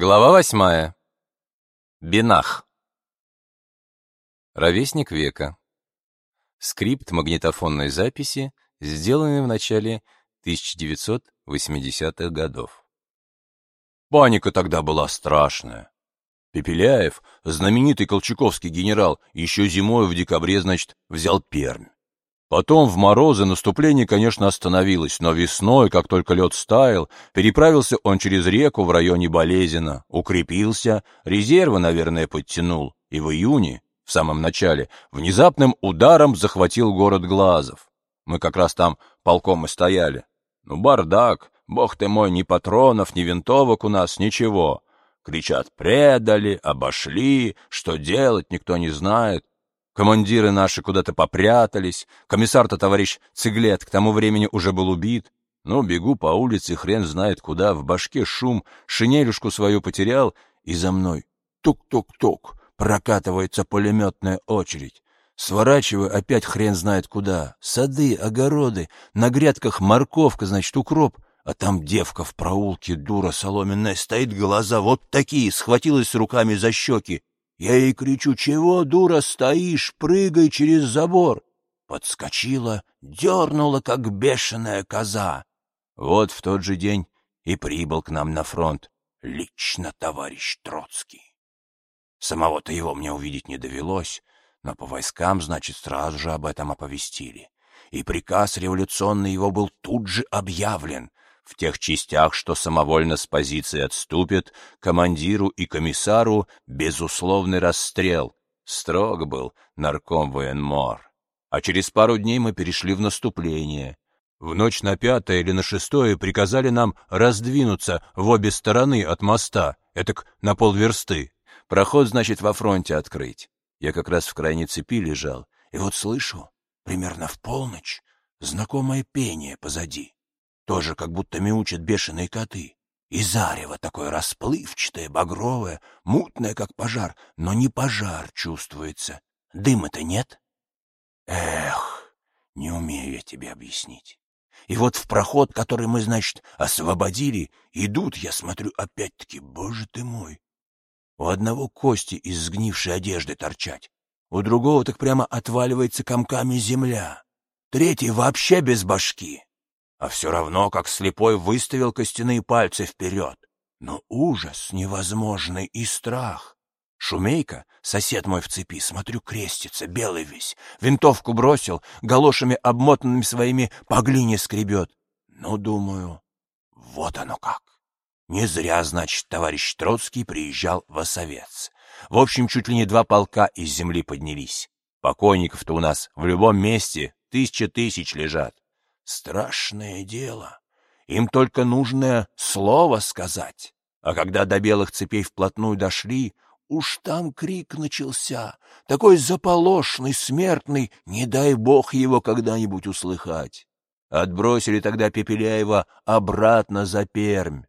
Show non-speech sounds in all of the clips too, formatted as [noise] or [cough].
Глава восьмая. Бинах. Ровесник века. Скрипт магнитофонной записи, сделанный в начале 1980-х годов. Паника тогда была страшная. Пепеляев, знаменитый колчаковский генерал, еще зимой в декабре, значит, взял Пермь. Потом в морозы наступление, конечно, остановилось, но весной, как только лед стаял, переправился он через реку в районе Болезина, укрепился, резервы, наверное, подтянул, и в июне, в самом начале, внезапным ударом захватил город Глазов. Мы как раз там полком и стояли. Ну, бардак, бог ты мой, ни патронов, ни винтовок у нас, ничего. Кричат, предали, обошли, что делать, никто не знает. Командиры наши куда-то попрятались. Комиссар-то товарищ Цеглет к тому времени уже был убит. Ну, бегу по улице, хрен знает куда, в башке шум, шинелюшку свою потерял, и за мной тук-тук-тук прокатывается пулеметная очередь. Сворачиваю опять хрен знает куда. Сады, огороды, на грядках морковка, значит, укроп. А там девка в проулке, дура соломенная, стоит, глаза вот такие, схватилась руками за щеки. Я ей кричу, чего, дура, стоишь, прыгай через забор. Подскочила, дернула, как бешеная коза. Вот в тот же день и прибыл к нам на фронт лично товарищ Троцкий. Самого-то его мне увидеть не довелось, но по войскам, значит, сразу же об этом оповестили. И приказ революционный его был тут же объявлен. В тех частях, что самовольно с позиции отступят, командиру и комиссару безусловный расстрел. Строг был нарком военмор. А через пару дней мы перешли в наступление. В ночь на пятое или на шестое приказали нам раздвинуться в обе стороны от моста, этак на полверсты. Проход, значит, во фронте открыть. Я как раз в крайней цепи лежал, и вот слышу, примерно в полночь, знакомое пение позади. Тоже как будто мяучат бешеные коты. И зарево такое расплывчатое, багровое, мутное, как пожар, но не пожар чувствуется. Дыма-то нет? Эх, не умею я тебе объяснить. И вот в проход, который мы, значит, освободили, идут, я смотрю, опять-таки, боже ты мой. У одного кости из сгнившей одежды торчать, у другого так прямо отваливается комками земля, третий вообще без башки а все равно, как слепой, выставил костяные пальцы вперед. Но ужас невозможный и страх. Шумейка, сосед мой в цепи, смотрю, крестится, белый весь, винтовку бросил, галошами обмотанными своими по глине скребет. Ну, думаю, вот оно как. Не зря, значит, товарищ Троцкий приезжал в Осовец. В общем, чуть ли не два полка из земли поднялись. Покойников-то у нас в любом месте тысяча тысяч лежат. Страшное дело. Им только нужное слово сказать. А когда до белых цепей вплотную дошли, уж там крик начался, такой заполошный, смертный, не дай бог его когда-нибудь услыхать. Отбросили тогда Пепеляева обратно за Пермь.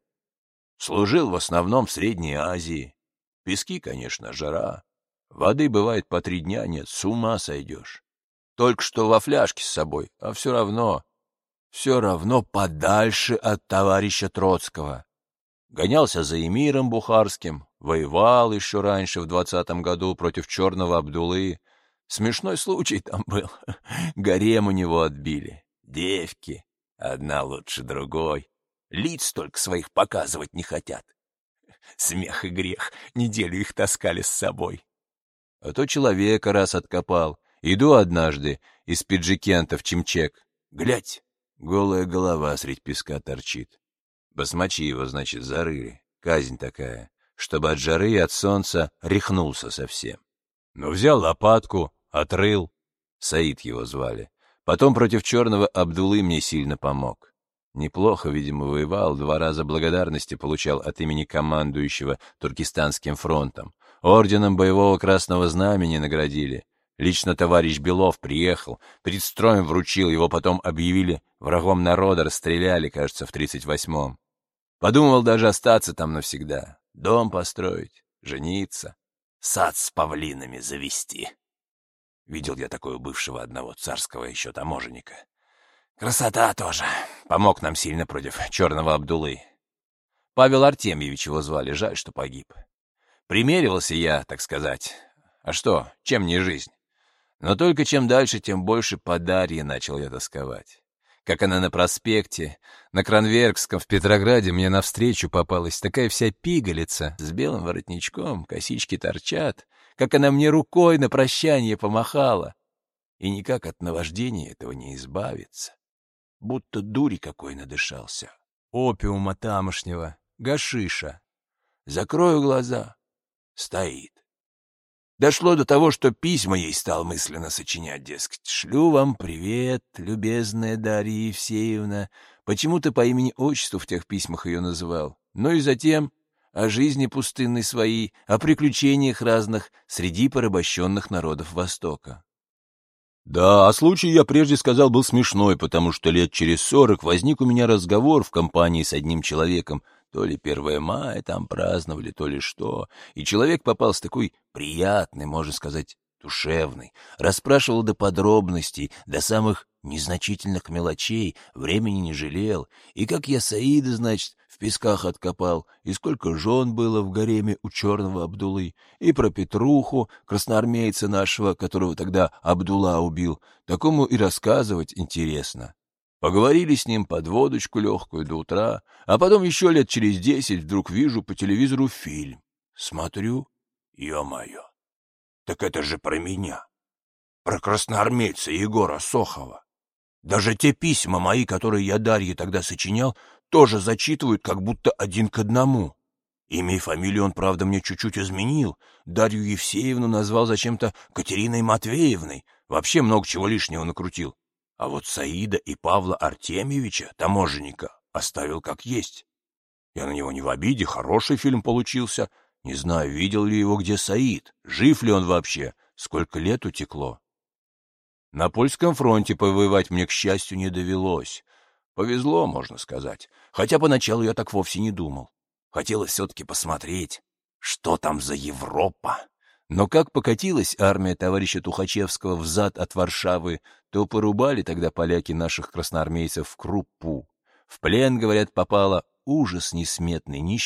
Служил в основном в Средней Азии. Пески, конечно, жара. Воды бывает по три дня нет, с ума сойдешь. Только что во фляжке с собой, а все равно все равно подальше от товарища Троцкого. Гонялся за эмиром Бухарским, воевал еще раньше, в двадцатом году, против черного Абдулы. Смешной случай там был. [laughs] Гарем у него отбили. Девки, одна лучше другой. Лиц только своих показывать не хотят. Смех и грех, неделю их таскали с собой. А то человека раз откопал. Иду однажды из пиджикента в чимчек. Глядь, Голая голова средь песка торчит. Басмачи его, значит, зарыли. Казнь такая, чтобы от жары и от солнца рехнулся совсем. Ну, взял лопатку, отрыл. Саид его звали. Потом против черного Абдулы мне сильно помог. Неплохо, видимо, воевал, два раза благодарности получал от имени командующего Туркестанским фронтом. Орденом боевого красного знамени наградили. Лично товарищ Белов приехал, перед строем вручил, его потом объявили врагом народа, расстреляли, кажется, в тридцать восьмом. Подумал даже остаться там навсегда, дом построить, жениться, сад с павлинами завести. Видел я такое бывшего одного царского еще таможенника. Красота тоже. Помог нам сильно против черного Абдулы. Павел Артемьевич его звали, жаль, что погиб. Примеривался я, так сказать. А что, чем не жизнь? Но только чем дальше, тем больше по Дарье начал я тосковать. Как она на проспекте, на Кранверкском в Петрограде мне навстречу попалась такая вся пигалица с белым воротничком, косички торчат, как она мне рукой на прощание помахала. И никак от наваждения этого не избавиться. Будто дури какой надышался. Опиума тамошнего, гашиша. Закрою глаза. Стоит. Дошло до того, что письма ей стал мысленно сочинять, дескать. «Шлю вам привет, любезная Дарья Евсеевна». Почему-то по имени-отчеству в тех письмах ее называл. Ну и затем о жизни пустынной своей, о приключениях разных среди порабощенных народов Востока. Да, а случай, я прежде сказал, был смешной, потому что лет через сорок возник у меня разговор в компании с одним человеком, то ли 1 мая там праздновали, то ли что. И человек попался такой приятный, можно сказать, душевный. Расспрашивал до подробностей, до самых незначительных мелочей, времени не жалел. И как я Саида, значит, в песках откопал, и сколько жен было в гареме у черного Абдулы, и про Петруху, красноармейца нашего, которого тогда Абдула убил. Такому и рассказывать интересно. Поговорили с ним под водочку легкую до утра, а потом еще лет через десять вдруг вижу по телевизору фильм. Смотрю, ё-моё, так это же про меня, про красноармейца Егора Сохова. Даже те письма мои, которые я Дарье тогда сочинял, тоже зачитывают как будто один к одному. Имя и фамилию он, правда, мне чуть-чуть изменил. Дарью Евсеевну назвал зачем-то Катериной Матвеевной. Вообще много чего лишнего накрутил. А вот Саида и Павла Артемьевича, таможенника, оставил как есть. Я на него не в обиде, хороший фильм получился. Не знаю, видел ли его где Саид, жив ли он вообще, сколько лет утекло. На польском фронте повоевать мне, к счастью, не довелось. Повезло, можно сказать, хотя поначалу я так вовсе не думал. Хотелось все-таки посмотреть, что там за Европа. Но как покатилась армия товарища Тухачевского взад от Варшавы, то порубали тогда поляки наших красноармейцев в круппу. В плен, говорят, попало ужас несметный, не.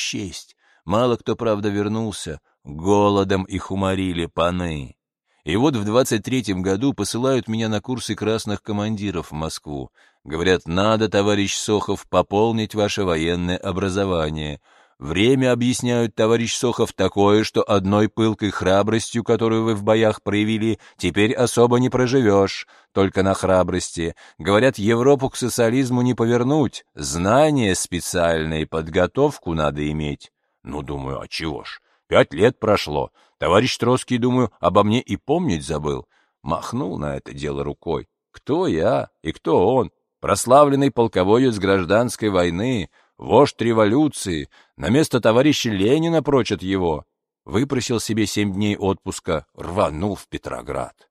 Мало кто, правда, вернулся, голодом их уморили паны. И вот в двадцать третьем году посылают меня на курсы красных командиров в Москву. Говорят, надо, товарищ Сохов, пополнить ваше военное образование. Время, объясняют товарищ Сохов, такое, что одной пылкой храбростью, которую вы в боях проявили, теперь особо не проживешь, только на храбрости. Говорят, Европу к социализму не повернуть, знания специальные, подготовку надо иметь. Ну, думаю, а чего ж, пять лет прошло, товарищ Троцкий, думаю, обо мне и помнить забыл. Махнул на это дело рукой. Кто я и кто он? Прославленный полководец гражданской войны, вождь революции, на место товарища Ленина прочат его. Выпросил себе семь дней отпуска, рванул в Петроград.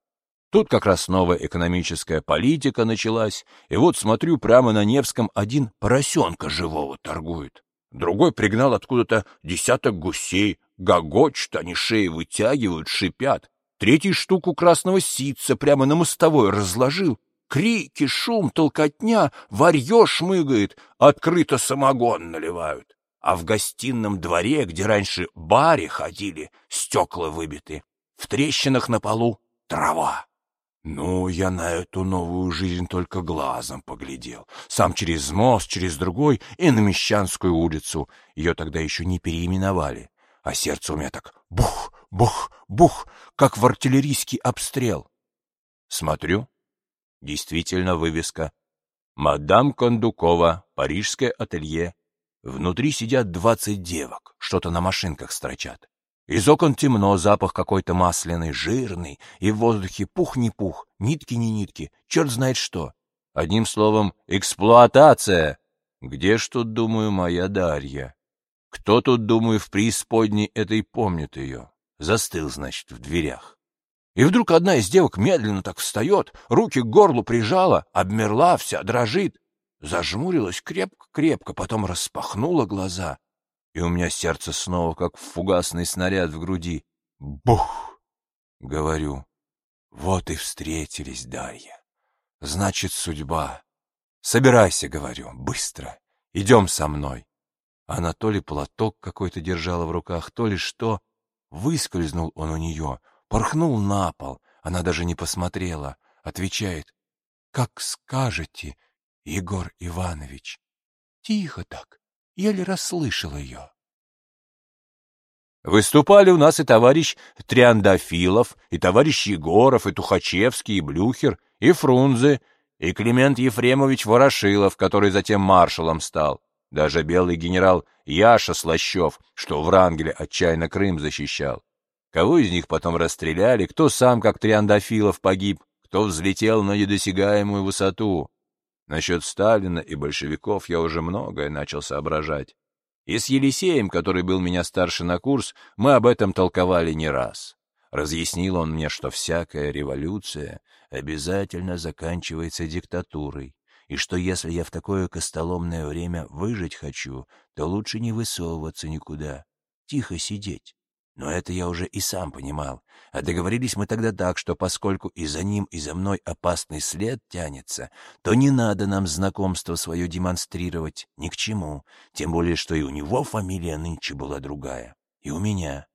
Тут как раз новая экономическая политика началась, и вот смотрю, прямо на Невском один поросенка живого торгует. Другой пригнал откуда-то десяток гусей, гогочут, они шеи вытягивают, шипят. Третий штуку красного ситца прямо на мостовой разложил, Крики, шум, толкотня, варье шмыгает, открыто самогон наливают. А в гостином дворе, где раньше баре ходили, стекла выбиты, в трещинах на полу трава. Ну, я на эту новую жизнь только глазом поглядел. Сам через мост, через другой и на Мещанскую улицу. Ее тогда еще не переименовали. А сердце у меня так бух, бух, бух, как в артиллерийский обстрел. Смотрю, Действительно вывеска. «Мадам Кондукова, парижское ателье». Внутри сидят двадцать девок, что-то на машинках строчат. Из окон темно, запах какой-то масляный, жирный, и в воздухе пух не пух, нитки не нитки, черт знает что. Одним словом, эксплуатация. Где ж тут, думаю, моя Дарья? Кто тут, думаю, в преисподней этой помнит ее? Застыл, значит, в дверях. И вдруг одна из девок медленно так встает, руки к горлу прижала, обмерла вся, дрожит. Зажмурилась крепко-крепко, потом распахнула глаза. И у меня сердце снова, как фугасный снаряд в груди. Бух! Говорю, вот и встретились, Дарья. Значит, судьба. Собирайся, говорю, быстро. Идем со мной. Она то ли платок какой-то держала в руках, то ли что. Выскользнул он у нее, порхнул на пол. Она даже не посмотрела. Отвечает, «Как скажете, Егор Иванович». Тихо так, еле расслышал ее. Выступали у нас и товарищ Триандафилов, и товарищ Егоров, и Тухачевский, и Блюхер, и Фрунзе, и Климент Ефремович Ворошилов, который затем маршалом стал. Даже белый генерал Яша Слащев, что в Врангеле отчаянно Крым защищал. Кого из них потом расстреляли, кто сам, как Триандафилов, погиб, кто взлетел на недосягаемую высоту. Насчет Сталина и большевиков я уже многое начал соображать. И с Елисеем, который был меня старше на курс, мы об этом толковали не раз. Разъяснил он мне, что всякая революция обязательно заканчивается диктатурой, и что если я в такое костоломное время выжить хочу, то лучше не высовываться никуда, тихо сидеть. Но это я уже и сам понимал. А договорились мы тогда так, что поскольку и за ним, и за мной опасный след тянется, то не надо нам знакомство свое демонстрировать ни к чему. Тем более, что и у него фамилия нынче была другая. И у меня.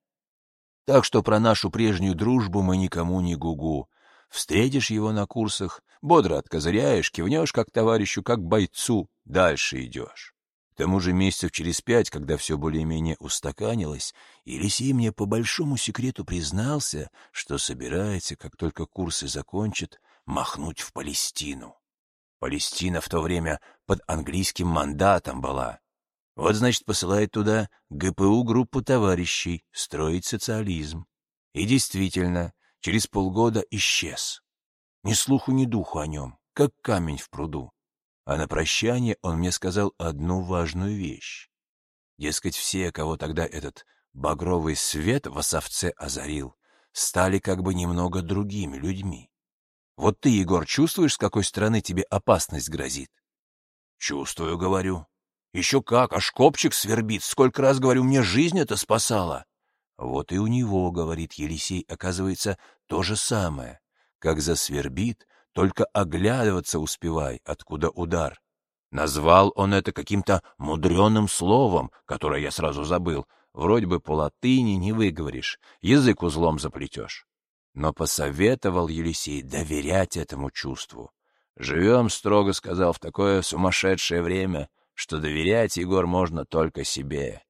Так что про нашу прежнюю дружбу мы никому не гугу. Встретишь его на курсах, бодро откозыряешь, кивнешь как товарищу, как бойцу, дальше идешь. Тому же месяцев через пять, когда все более-менее устаканилось, Елисей мне по большому секрету признался, что собирается, как только курсы закончат, махнуть в Палестину. Палестина в то время под английским мандатом была. Вот, значит, посылает туда ГПУ группу товарищей строить социализм. И действительно, через полгода исчез. Ни слуху, ни духу о нем, как камень в пруду. А на прощание он мне сказал одну важную вещь. Дескать, все, кого тогда этот багровый свет в осовце озарил, стали как бы немного другими людьми. Вот ты, Егор, чувствуешь, с какой стороны тебе опасность грозит? Чувствую, говорю. Еще как, аж копчик свербит. Сколько раз, говорю, мне жизнь это спасала. Вот и у него, говорит Елисей, оказывается, то же самое. Как засвербит, только оглядываться успевай, откуда удар. Назвал он это каким-то мудреным словом, которое я сразу забыл. Вроде бы по латыни не выговоришь, язык узлом заплетешь. Но посоветовал Елисей доверять этому чувству. Живем, строго сказал, в такое сумасшедшее время, что доверять, Егор, можно только себе.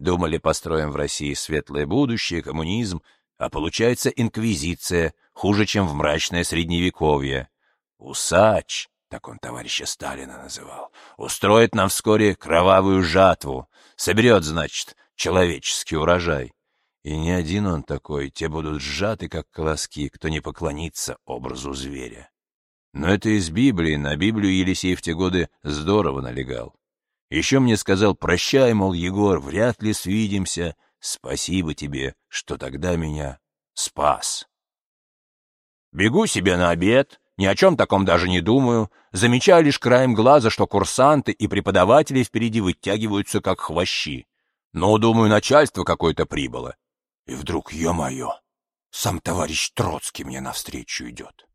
Думали, построим в России светлое будущее, коммунизм, а получается инквизиция, хуже, чем в мрачное средневековье. Усач, так он товарища Сталина называл, устроит нам вскоре кровавую жатву, соберет, значит, человеческий урожай. И не один он такой, те будут сжаты, как колоски, кто не поклонится образу зверя. Но это из Библии, на Библию Елисей в те годы здорово налегал. Еще мне сказал, прощай, мол, Егор, вряд ли свидимся, спасибо тебе, что тогда меня спас. Бегу себе на обед, ни о чем таком даже не думаю, замечаю лишь краем глаза, что курсанты и преподаватели впереди вытягиваются, как хвощи. Но, думаю, начальство какое-то прибыло. И вдруг, ё-моё, сам товарищ Троцкий мне навстречу идет.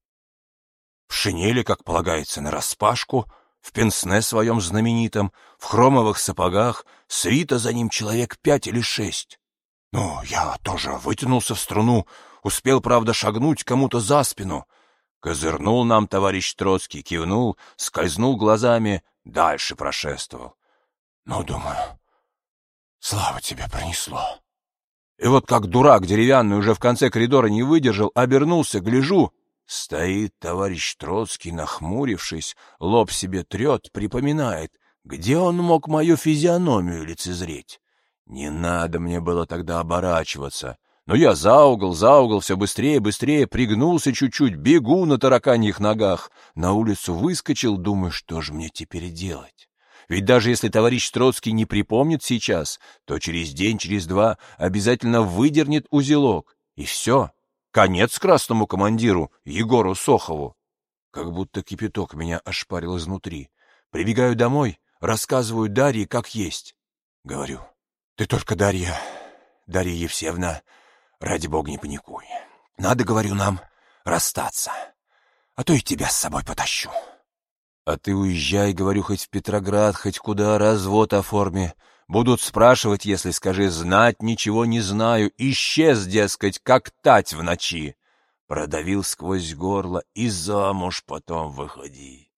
В шинели, как полагается, нараспашку, в пенсне своем знаменитом, в хромовых сапогах, свита за ним человек пять или шесть. Ну, я тоже вытянулся в струну, успел, правда, шагнуть кому-то за спину — Козырнул нам товарищ Троцкий, кивнул, скользнул глазами, дальше прошествовал. Ну, думаю, слава тебе пронесло. И вот как дурак деревянный уже в конце коридора не выдержал, обернулся, гляжу. Стоит товарищ Троцкий, нахмурившись, лоб себе трет, припоминает, где он мог мою физиономию лицезреть. Не надо мне было тогда оборачиваться. Но я за угол, за угол, все быстрее, быстрее, пригнулся чуть-чуть, бегу на тараканьих ногах. На улицу выскочил, думаю, что же мне теперь делать? Ведь даже если товарищ Троцкий не припомнит сейчас, то через день, через два обязательно выдернет узелок. И все. Конец красному командиру, Егору Сохову. Как будто кипяток меня ошпарил изнутри. Прибегаю домой, рассказываю Дарье, как есть. Говорю, ты только, Дарья, Дарья Евсеевна, Ради бога, не паникуй. Надо, говорю, нам расстаться. А то и тебя с собой потащу. А ты уезжай, говорю, хоть в Петроград, хоть куда, развод оформи. Будут спрашивать, если скажи «знать ничего не знаю», исчез, дескать, как тать в ночи. Продавил сквозь горло и замуж потом выходи,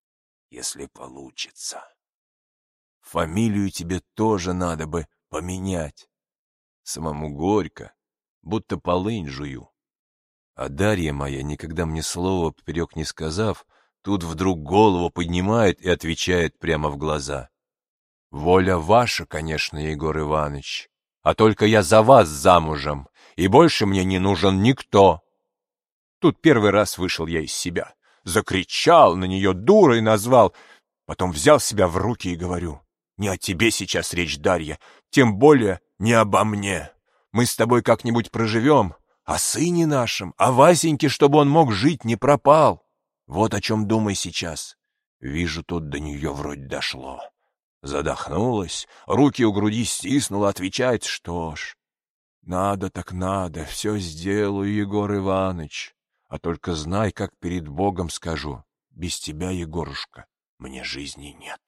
если получится. Фамилию тебе тоже надо бы поменять. Самому горько, будто полынь жую. А Дарья моя, никогда мне слова поперек не сказав, тут вдруг голову поднимает и отвечает прямо в глаза. «Воля ваша, конечно, Егор Иванович, а только я за вас замужем, и больше мне не нужен никто». Тут первый раз вышел я из себя, закричал на нее дурой назвал, потом взял себя в руки и говорю, «Не о тебе сейчас речь, Дарья, тем более не обо мне. Мы с тобой как-нибудь проживем, о сыне нашем, о Васеньке, чтобы он мог жить, не пропал. Вот о чем думай сейчас. Вижу, тут до нее вроде дошло. Задохнулась, руки у груди стиснула, отвечает, что ж, надо так надо, все сделаю, Егор Иванович. А только знай, как перед Богом скажу, без тебя, Егорушка, мне жизни нет.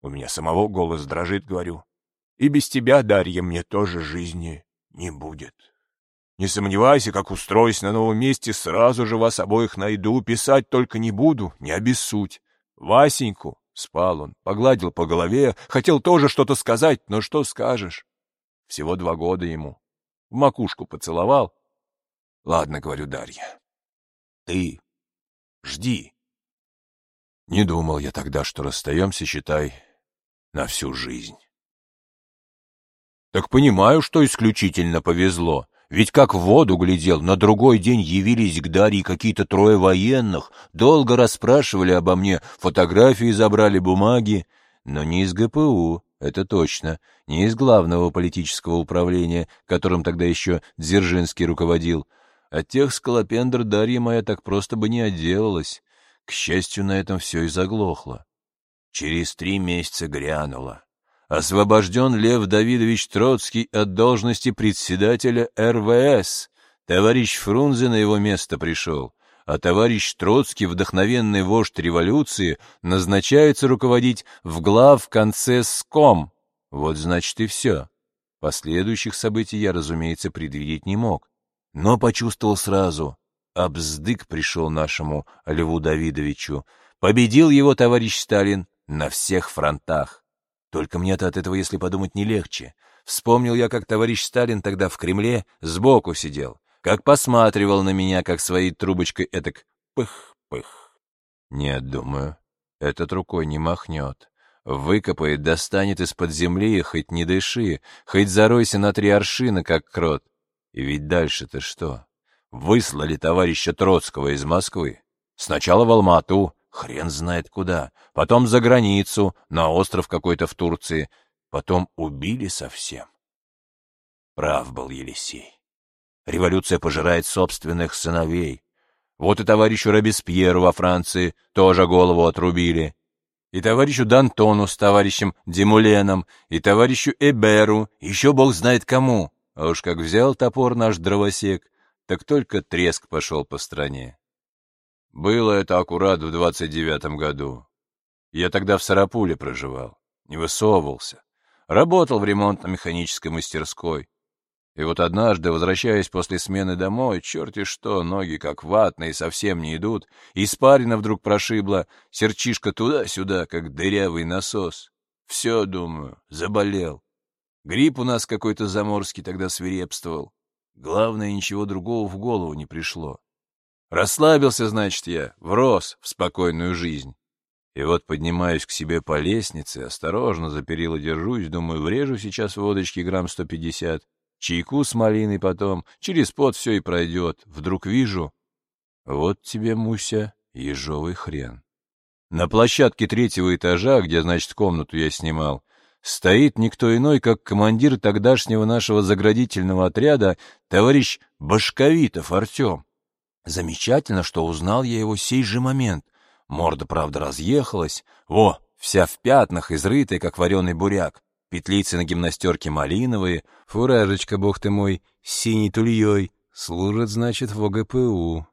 У меня самого голос дрожит, говорю, и без тебя, Дарья, мне тоже жизни не будет. Не сомневайся, как устроюсь на новом месте, сразу же вас обоих найду, писать только не буду, не обессудь. Васеньку Спал он, погладил по голове, хотел тоже что-то сказать, но что скажешь? Всего два года ему. В макушку поцеловал. Ладно, говорю Дарья. Ты жди. Не думал я тогда, что расстаемся, считай, на всю жизнь. Так понимаю, что исключительно повезло. Ведь как в воду глядел, на другой день явились к Дарье какие-то трое военных, долго расспрашивали обо мне, фотографии забрали, бумаги. Но не из ГПУ, это точно, не из главного политического управления, которым тогда еще Дзержинский руководил. От тех скалопендр Дарья моя так просто бы не отделалась. К счастью, на этом все и заглохло. Через три месяца грянуло освобожден Лев Давидович Троцкий от должности председателя РВС. Товарищ Фрунзе на его место пришел, а товарищ Троцкий, вдохновенный вождь революции, назначается руководить в глав конце СКОМ. Вот значит и все. Последующих событий я, разумеется, предвидеть не мог, но почувствовал сразу. Обздык пришел нашему Льву Давидовичу. Победил его товарищ Сталин на всех фронтах. Только мне-то от этого, если подумать, не легче. Вспомнил я, как товарищ Сталин тогда в Кремле сбоку сидел, как посматривал на меня, как своей трубочкой этак пых-пых. Нет, думаю, этот рукой не махнет. Выкопает, достанет из-под земли, хоть не дыши, хоть заройся на три аршина, как крот. И ведь дальше-то что? Выслали товарища Троцкого из Москвы. Сначала в Алмату, хрен знает куда, потом за границу, на остров какой-то в Турции, потом убили совсем. Прав был Елисей. Революция пожирает собственных сыновей. Вот и товарищу Робеспьеру во Франции тоже голову отрубили. И товарищу Д'Антону с товарищем Демуленом, и товарищу Эберу, еще бог знает кому. А уж как взял топор наш дровосек, так только треск пошел по стране. Было это аккурат в двадцать девятом году. Я тогда в Сарапуле проживал, не высовывался. Работал в ремонтно-механической мастерской. И вот однажды, возвращаясь после смены домой, черти что, ноги как ватные, совсем не идут, испарина вдруг прошибла, серчишка туда-сюда, как дырявый насос. Все, думаю, заболел. Грипп у нас какой-то заморский тогда свирепствовал. Главное, ничего другого в голову не пришло. Расслабился, значит, я, врос в спокойную жизнь. И вот поднимаюсь к себе по лестнице, осторожно за перила держусь, думаю, врежу сейчас водочки грамм сто пятьдесят, чайку с малиной потом, через пот все и пройдет. Вдруг вижу, вот тебе, Муся, ежовый хрен. На площадке третьего этажа, где, значит, комнату я снимал, стоит никто иной, как командир тогдашнего нашего заградительного отряда, товарищ Башковитов Артем. Замечательно, что узнал я его сей же момент. Морда, правда, разъехалась. Во, вся в пятнах, изрытая, как вареный буряк. Петлицы на гимнастерке малиновые, фуражечка, бог ты мой, с синей тульей. Служит, значит, в ОГПУ.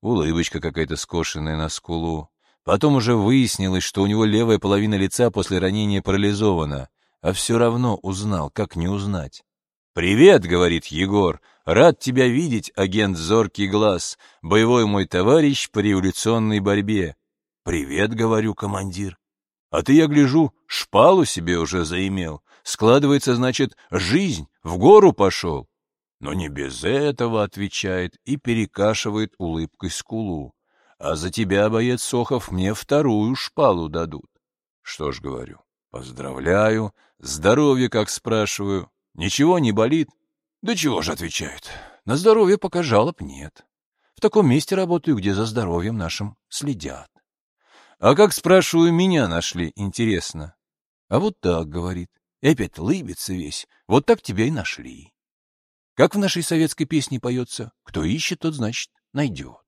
Улыбочка какая-то скошенная на скулу. Потом уже выяснилось, что у него левая половина лица после ранения парализована. а все равно узнал, как не узнать. «Привет», — говорит Егор, — «рад тебя видеть, агент Зоркий Глаз, боевой мой товарищ по революционной борьбе». «Привет», — говорю, командир. «А ты, я гляжу, шпалу себе уже заимел. Складывается, значит, жизнь, в гору пошел». Но не без этого, — отвечает и перекашивает улыбкой скулу. «А за тебя, боец Сохов, мне вторую шпалу дадут». Что ж, говорю, поздравляю, здоровье, как спрашиваю, Ничего не болит? Да чего же, отвечают. На здоровье пока жалоб нет. В таком месте работаю, где за здоровьем нашим следят. А как, спрашиваю, меня нашли, интересно? А вот так, говорит. И опять лыбится весь. Вот так тебя и нашли. Как в нашей советской песне поется, кто ищет, тот, значит, найдет.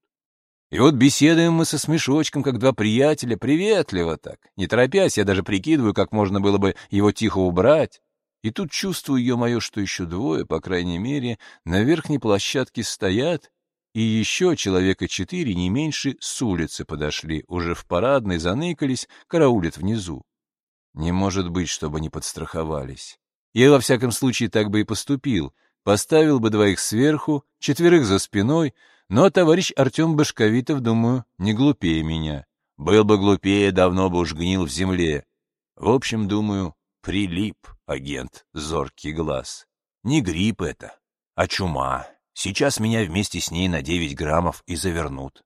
И вот беседуем мы со Смешочком, как два приятеля, приветливо так. Не торопясь, я даже прикидываю, как можно было бы его тихо убрать. И тут чувствую ее мое, что еще двое, по крайней мере, на верхней площадке стоят, и еще человека четыре, не меньше, с улицы подошли, уже в парадной заныкались, караулят внизу. Не может быть, чтобы не подстраховались. Я, во всяком случае, так бы и поступил. Поставил бы двоих сверху, четверых за спиной, но товарищ Артем Башковитов, думаю, не глупее меня. Был бы глупее, давно бы уж гнил в земле. В общем, думаю, прилип агент зоркий глаз. Не грипп это, а чума. Сейчас меня вместе с ней на девять граммов и завернут.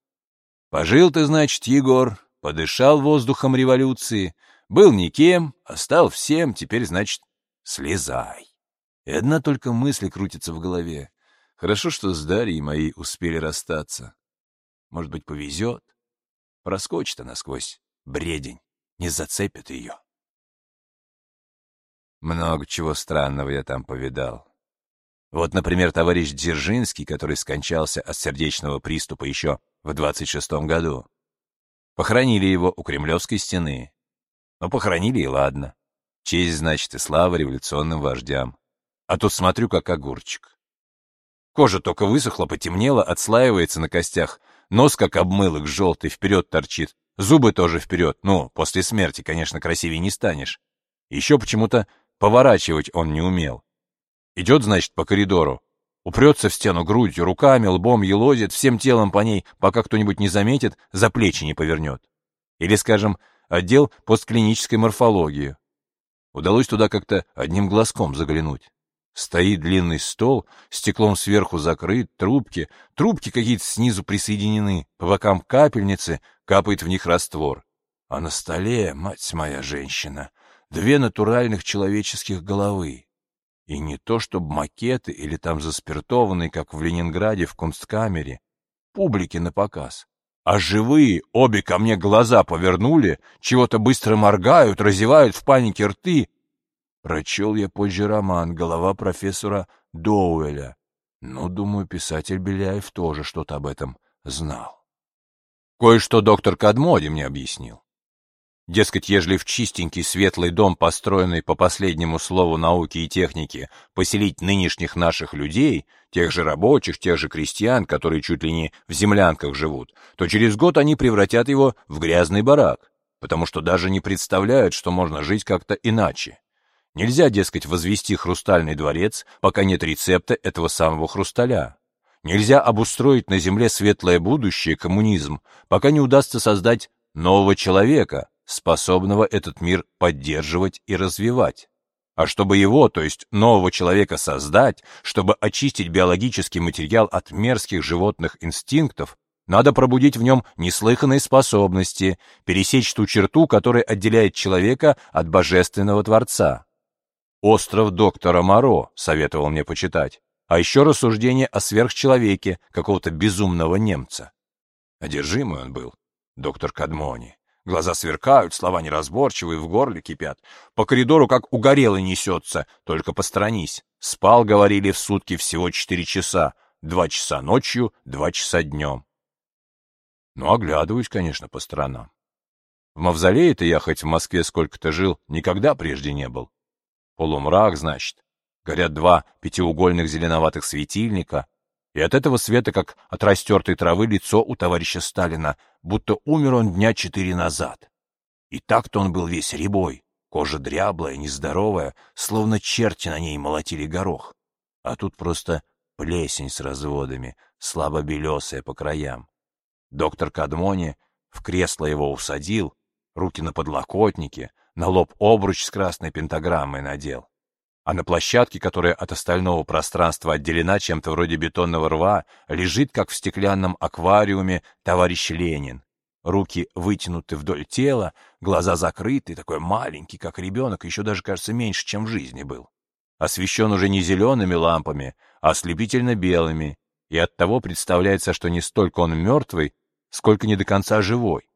Пожил ты, значит, Егор, подышал воздухом революции, был никем, а стал всем, теперь, значит, слезай. И одна только мысль крутится в голове. Хорошо, что с Дарьей моей успели расстаться. Может быть, повезет. Проскочит она сквозь бредень, не зацепит ее. Много чего странного я там повидал. Вот, например, товарищ Дзержинский, который скончался от сердечного приступа еще в 26-м году. Похоронили его у Кремлевской стены. Ну, похоронили и ладно. Честь, значит, и слава революционным вождям. А тут смотрю, как огурчик. Кожа только высохла, потемнела, отслаивается на костях. Нос, как обмылок, желтый, вперед торчит. Зубы тоже вперед. Ну, после смерти, конечно, красивее не станешь. Еще почему-то Поворачивать он не умел. Идет, значит, по коридору, упрется в стену грудью, руками, лбом елозит, всем телом по ней, пока кто-нибудь не заметит, за плечи не повернет. Или, скажем, отдел постклинической морфологии. Удалось туда как-то одним глазком заглянуть. Стоит длинный стол, стеклом сверху закрыт, трубки, трубки какие-то снизу присоединены, по бокам капельницы, капает в них раствор. А на столе, мать моя женщина, две натуральных человеческих головы. И не то чтобы макеты или там заспиртованные, как в Ленинграде в кунсткамере, публике на показ, а живые обе ко мне глаза повернули, чего-то быстро моргают, разевают в панике рты. Прочел я позже роман «Голова профессора Доуэля». Ну, думаю, писатель Беляев тоже что-то об этом знал. Кое-что доктор Кадмоди мне объяснил. Дескать, ежели в чистенький светлый дом, построенный по последнему слову науки и техники, поселить нынешних наших людей, тех же рабочих, тех же крестьян, которые чуть ли не в землянках живут, то через год они превратят его в грязный барак, потому что даже не представляют, что можно жить как-то иначе. Нельзя, дескать, возвести хрустальный дворец, пока нет рецепта этого самого хрусталя. Нельзя обустроить на земле светлое будущее, коммунизм, пока не удастся создать нового человека, способного этот мир поддерживать и развивать. А чтобы его, то есть нового человека создать, чтобы очистить биологический материал от мерзких животных инстинктов, надо пробудить в нем неслыханные способности, пересечь ту черту, которая отделяет человека от божественного Творца. «Остров доктора Моро» советовал мне почитать, а еще рассуждение о сверхчеловеке какого-то безумного немца. Одержимый он был, доктор Кадмони. Глаза сверкают, слова неразборчивые, в горле кипят. По коридору как угорелый несется, только посторонись. Спал, говорили, в сутки всего четыре часа. Два часа ночью, два часа днем. Ну, оглядываюсь, конечно, по сторонам. В мавзолее-то я хоть в Москве сколько-то жил, никогда прежде не был. Полумрак, значит. Горят два пятиугольных зеленоватых светильника, и от этого света, как от растертой травы, лицо у товарища Сталина, будто умер он дня четыре назад. И так-то он был весь рябой, кожа дряблая, нездоровая, словно черти на ней молотили горох. А тут просто плесень с разводами, слабо белесая по краям. Доктор Кадмони в кресло его усадил, руки на подлокотнике, на лоб обруч с красной пентаграммой надел. А на площадке, которая от остального пространства отделена чем-то вроде бетонного рва, лежит, как в стеклянном аквариуме, товарищ Ленин. Руки вытянуты вдоль тела, глаза закрыты, такой маленький, как ребенок, еще даже, кажется, меньше, чем в жизни был. Освещен уже не зелеными лампами, а ослепительно белыми, и оттого представляется, что не столько он мертвый, сколько не до конца живой.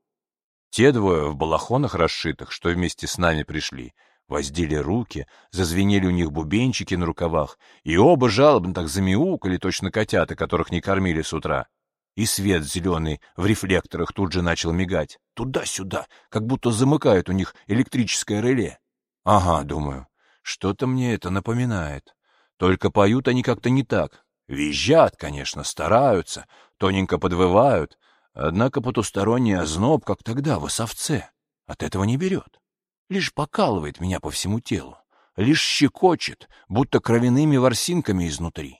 Те двое в балахонах расшитых, что вместе с нами пришли, воздели руки, зазвенели у них бубенчики на рукавах, и оба жалобно так замяукали, точно котята, которых не кормили с утра. И свет зеленый в рефлекторах тут же начал мигать. Туда-сюда, как будто замыкают у них электрическое реле. Ага, думаю, что-то мне это напоминает. Только поют они как-то не так. Визжат, конечно, стараются, тоненько подвывают, однако потусторонний озноб, как тогда, в осовце, от этого не берет. Лишь покалывает меня по всему телу, лишь щекочет, будто кровяными ворсинками изнутри.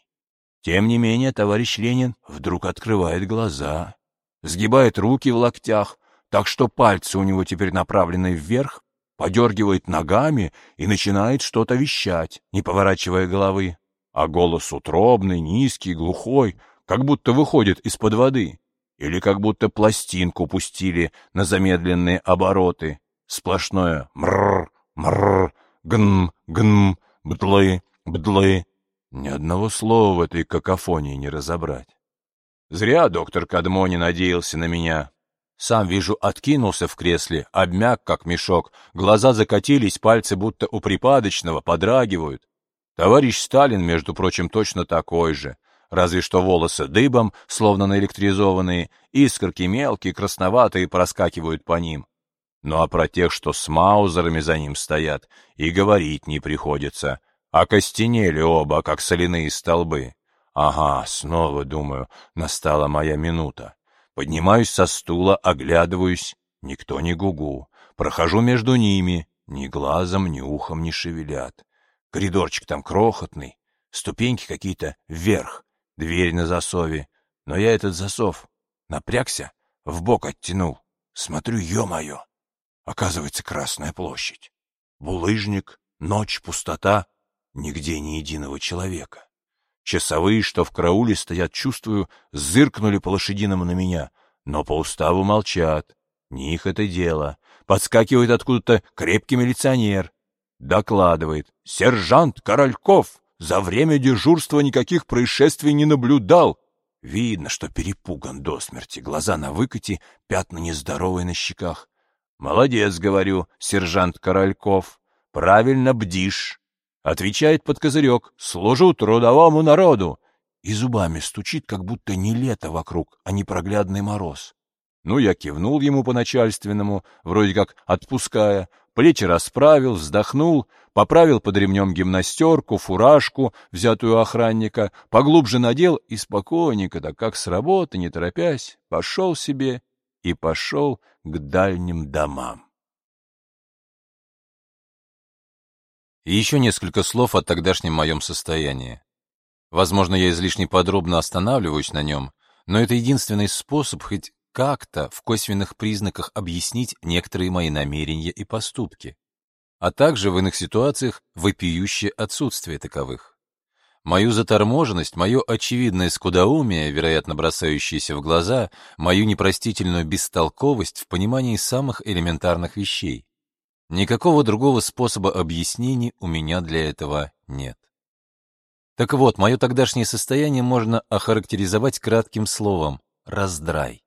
Тем не менее, товарищ Ленин вдруг открывает глаза, сгибает руки в локтях, так что пальцы у него теперь направлены вверх, подергивает ногами и начинает что-то вещать, не поворачивая головы. А голос утробный, низкий, глухой, как будто выходит из-под воды. Или как будто пластинку пустили на замедленные обороты. Сплошное мрр, мрр, гн, гн, бдлы, бдлы. Ни одного слова в этой какофонии не разобрать. Зря доктор Кадмони надеялся на меня. Сам, вижу, откинулся в кресле, обмяк, как мешок, глаза закатились, пальцы будто у припадочного, подрагивают. Товарищ Сталин, между прочим, точно такой же, разве что волосы дыбом, словно наэлектризованные, искорки мелкие, красноватые проскакивают по ним. Ну а про тех, что с маузерами за ним стоят, и говорить не приходится. Окостенели оба, как соляные столбы. Ага, снова, думаю, настала моя минута. Поднимаюсь со стула, оглядываюсь. Никто не гугу. Прохожу между ними. Ни глазом, ни ухом не шевелят. Коридорчик там крохотный. Ступеньки какие-то вверх. Дверь на засове. Но я этот засов напрягся, в бок оттянул. Смотрю, ё-моё. Оказывается, Красная площадь. Булыжник, ночь, пустота. Нигде ни единого человека. Часовые, что в карауле стоят, чувствую, зыркнули по-лошадиному на меня, но по уставу молчат. Не их это дело. Подскакивает откуда-то крепкий милиционер. Докладывает. «Сержант Корольков! За время дежурства никаких происшествий не наблюдал!» Видно, что перепуган до смерти. Глаза на выкате, пятна нездоровые на щеках. «Молодец, — говорю, сержант Корольков. Правильно бдишь. Отвечает под козырек «Служу трудовому народу!» И зубами стучит, как будто не лето вокруг, а непроглядный мороз. Ну, я кивнул ему по-начальственному, вроде как отпуская, плечи расправил, вздохнул, поправил под ремнем гимнастерку, фуражку, взятую охранника, поглубже надел и спокойненько, так как с работы, не торопясь, пошел себе и пошел к дальним домам. И еще несколько слов о тогдашнем моем состоянии. Возможно, я излишне подробно останавливаюсь на нем, но это единственный способ хоть как-то в косвенных признаках объяснить некоторые мои намерения и поступки, а также в иных ситуациях вопиющее отсутствие таковых. Мою заторможенность, мое очевидное скудоумие, вероятно, бросающееся в глаза, мою непростительную бестолковость в понимании самых элементарных вещей. Никакого другого способа объяснений у меня для этого нет. Так вот, мое тогдашнее состояние можно охарактеризовать кратким словом — раздрай.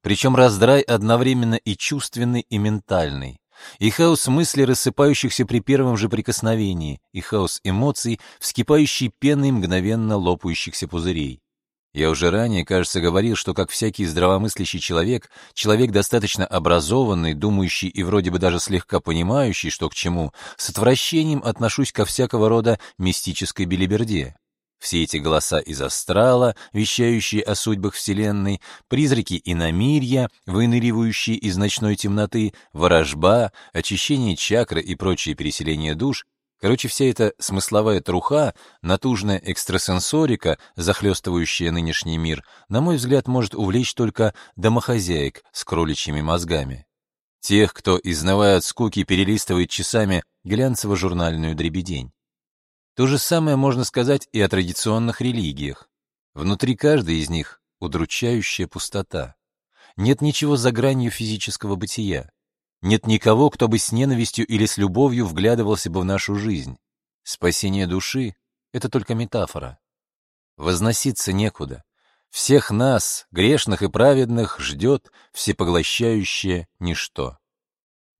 Причем раздрай одновременно и чувственный, и ментальный. И хаос мыслей, рассыпающихся при первом же прикосновении, и хаос эмоций, вскипающий пеной мгновенно лопающихся пузырей. Я уже ранее, кажется, говорил, что как всякий здравомыслящий человек, человек достаточно образованный, думающий и вроде бы даже слегка понимающий, что к чему, с отвращением отношусь ко всякого рода мистической белиберде. Все эти голоса из астрала, вещающие о судьбах Вселенной, призраки иномирья, выныривающие из ночной темноты, ворожба, очищение чакры и прочие переселения душ, короче, вся эта смысловая труха, натужная экстрасенсорика, захлестывающая нынешний мир, на мой взгляд, может увлечь только домохозяек с кроличьими мозгами. Тех, кто, изнывая от скуки, перелистывает часами глянцево-журнальную дребедень. То же самое можно сказать и о традиционных религиях. Внутри каждой из них удручающая пустота. Нет ничего за гранью физического бытия. Нет никого, кто бы с ненавистью или с любовью вглядывался бы в нашу жизнь. Спасение души — это только метафора. Возноситься некуда. Всех нас, грешных и праведных, ждет всепоглощающее ничто.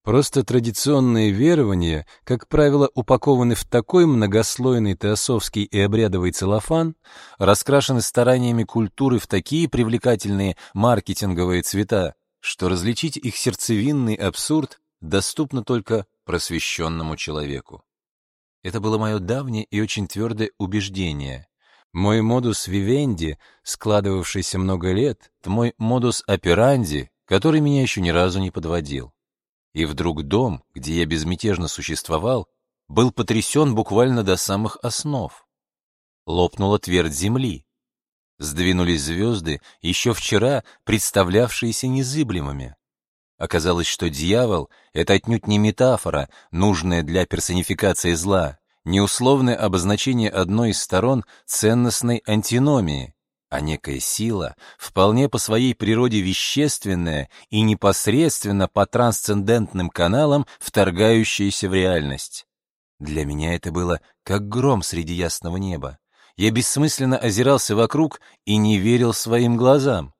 Просто традиционные верования, как правило, упакованы в такой многослойный теософский и обрядовый целлофан, раскрашены стараниями культуры в такие привлекательные маркетинговые цвета, что различить их сердцевинный абсурд доступно только просвещенному человеку. Это было мое давнее и очень твердое убеждение. Мой модус вивенди, складывавшийся много лет, мой модус операнди, который меня еще ни разу не подводил. И вдруг дом, где я безмятежно существовал, был потрясен буквально до самых основ. Лопнула твердь земли. Сдвинулись звезды, еще вчера представлявшиеся незыблемыми. Оказалось, что дьявол — это отнюдь не метафора, нужная для персонификации зла, не условное обозначение одной из сторон ценностной антиномии, а некая сила, вполне по своей природе вещественная и непосредственно по трансцендентным каналам вторгающаяся в реальность. Для меня это было как гром среди ясного неба. Я бессмысленно озирался вокруг и не верил своим глазам.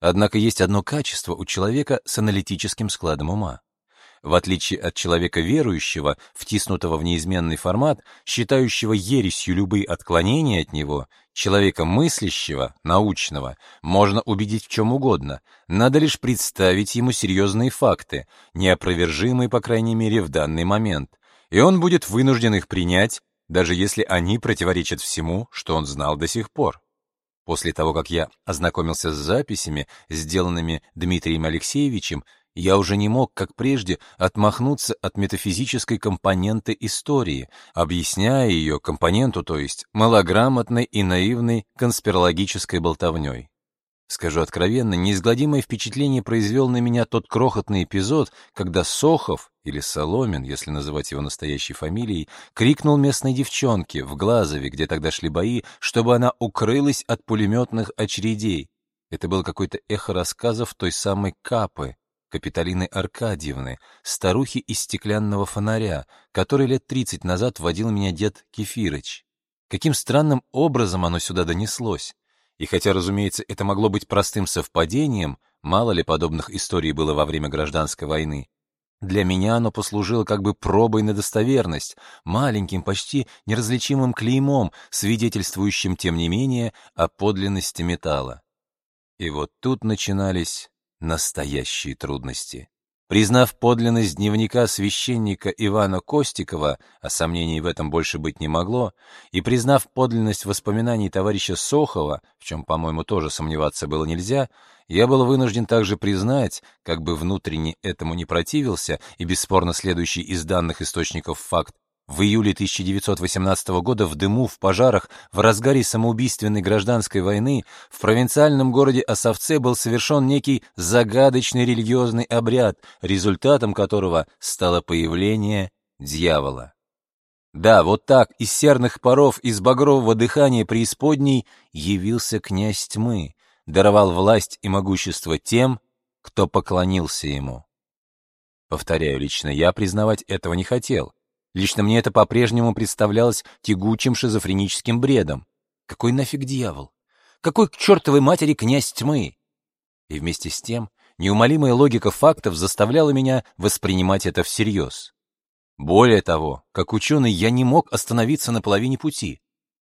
Однако есть одно качество у человека с аналитическим складом ума. В отличие от человека верующего, втиснутого в неизменный формат, считающего ересью любые отклонения от него, человека мыслящего, научного, можно убедить в чем угодно, надо лишь представить ему серьезные факты, неопровержимые, по крайней мере, в данный момент, и он будет вынужден их принять, даже если они противоречат всему, что он знал до сих пор. После того, как я ознакомился с записями, сделанными Дмитрием Алексеевичем, я уже не мог, как прежде, отмахнуться от метафизической компоненты истории, объясняя ее компоненту, то есть малограмотной и наивной конспирологической болтовней. Скажу откровенно, неизгладимое впечатление произвел на меня тот крохотный эпизод, когда Сохов, или Соломин, если называть его настоящей фамилией, крикнул местной девчонке в Глазове, где тогда шли бои, чтобы она укрылась от пулеметных очередей. Это был какой-то эхо рассказов той самой Капы, Капиталины Аркадьевны, старухи из стеклянного фонаря, который лет тридцать назад водил меня дед Кефирыч. Каким странным образом оно сюда донеслось? И хотя, разумеется, это могло быть простым совпадением, мало ли подобных историй было во время гражданской войны, для меня оно послужило как бы пробой на достоверность, маленьким, почти неразличимым клеймом, свидетельствующим, тем не менее, о подлинности металла. И вот тут начинались настоящие трудности. Признав подлинность дневника священника Ивана Костикова, а сомнений в этом больше быть не могло, и признав подлинность воспоминаний товарища Сохова, в чем, по-моему, тоже сомневаться было нельзя, я был вынужден также признать, как бы внутренне этому не противился, и бесспорно следующий из данных источников факт, в июле 1918 года в дыму, в пожарах, в разгаре самоубийственной гражданской войны в провинциальном городе Осовце был совершен некий загадочный религиозный обряд, результатом которого стало появление дьявола. Да, вот так, из серных паров, из багрового дыхания преисподней явился князь тьмы, даровал власть и могущество тем, кто поклонился ему. Повторяю, лично я признавать этого не хотел. Лично мне это по-прежнему представлялось тягучим шизофреническим бредом. Какой нафиг дьявол? Какой к чертовой матери князь тьмы? И вместе с тем неумолимая логика фактов заставляла меня воспринимать это всерьез. Более того, как ученый, я не мог остановиться на половине пути.